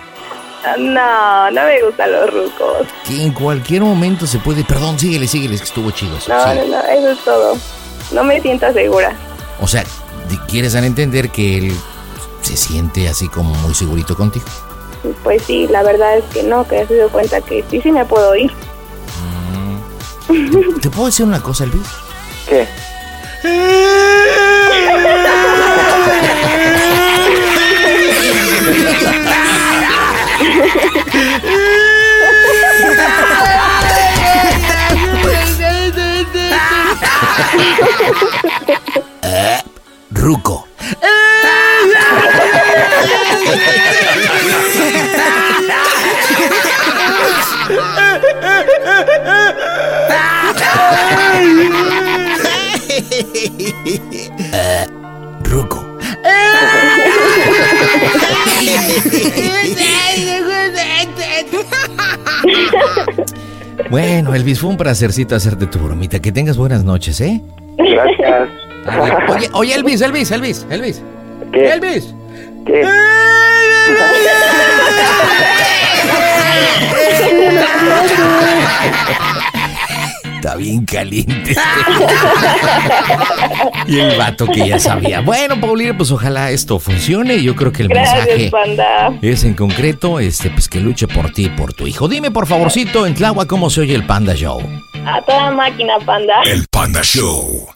no, no me gustan los rucos. Que en cualquier momento se puede. Perdón, síguele, síguele, que estuvo chido eso. No, síguele. no, no, eso es todo. No me siento segura. O sea, quieres dar a entender que él se siente así como muy segurito contigo. Pues sí, la verdad es que no, que he sido cuenta que sí, sí me puedo ir. ¿Te puedo decir una cosa, Elvis? ¿Qué? Eh, Ruco. *laughs* Eh, Ruco. Bueno, Elvis, fue un placercito hacerte tu bromita. Que tengas buenas noches, ¿eh? Gracias. Oye, oye, Elvis, Elvis, Elvis, Elvis. ¿Qué? Elvis. ¿Qué? Está bien caliente. este. *laughs* y el vato que ya sabía. Bueno, Paulina, pues ojalá esto funcione. Yo creo que el Gracias, mensaje panda. es en concreto, este, pues que luche por ti y por tu hijo. Dime, por favorcito, en Tlahua, ¿cómo se oye el Panda Show? A toda máquina, panda. Panda Show.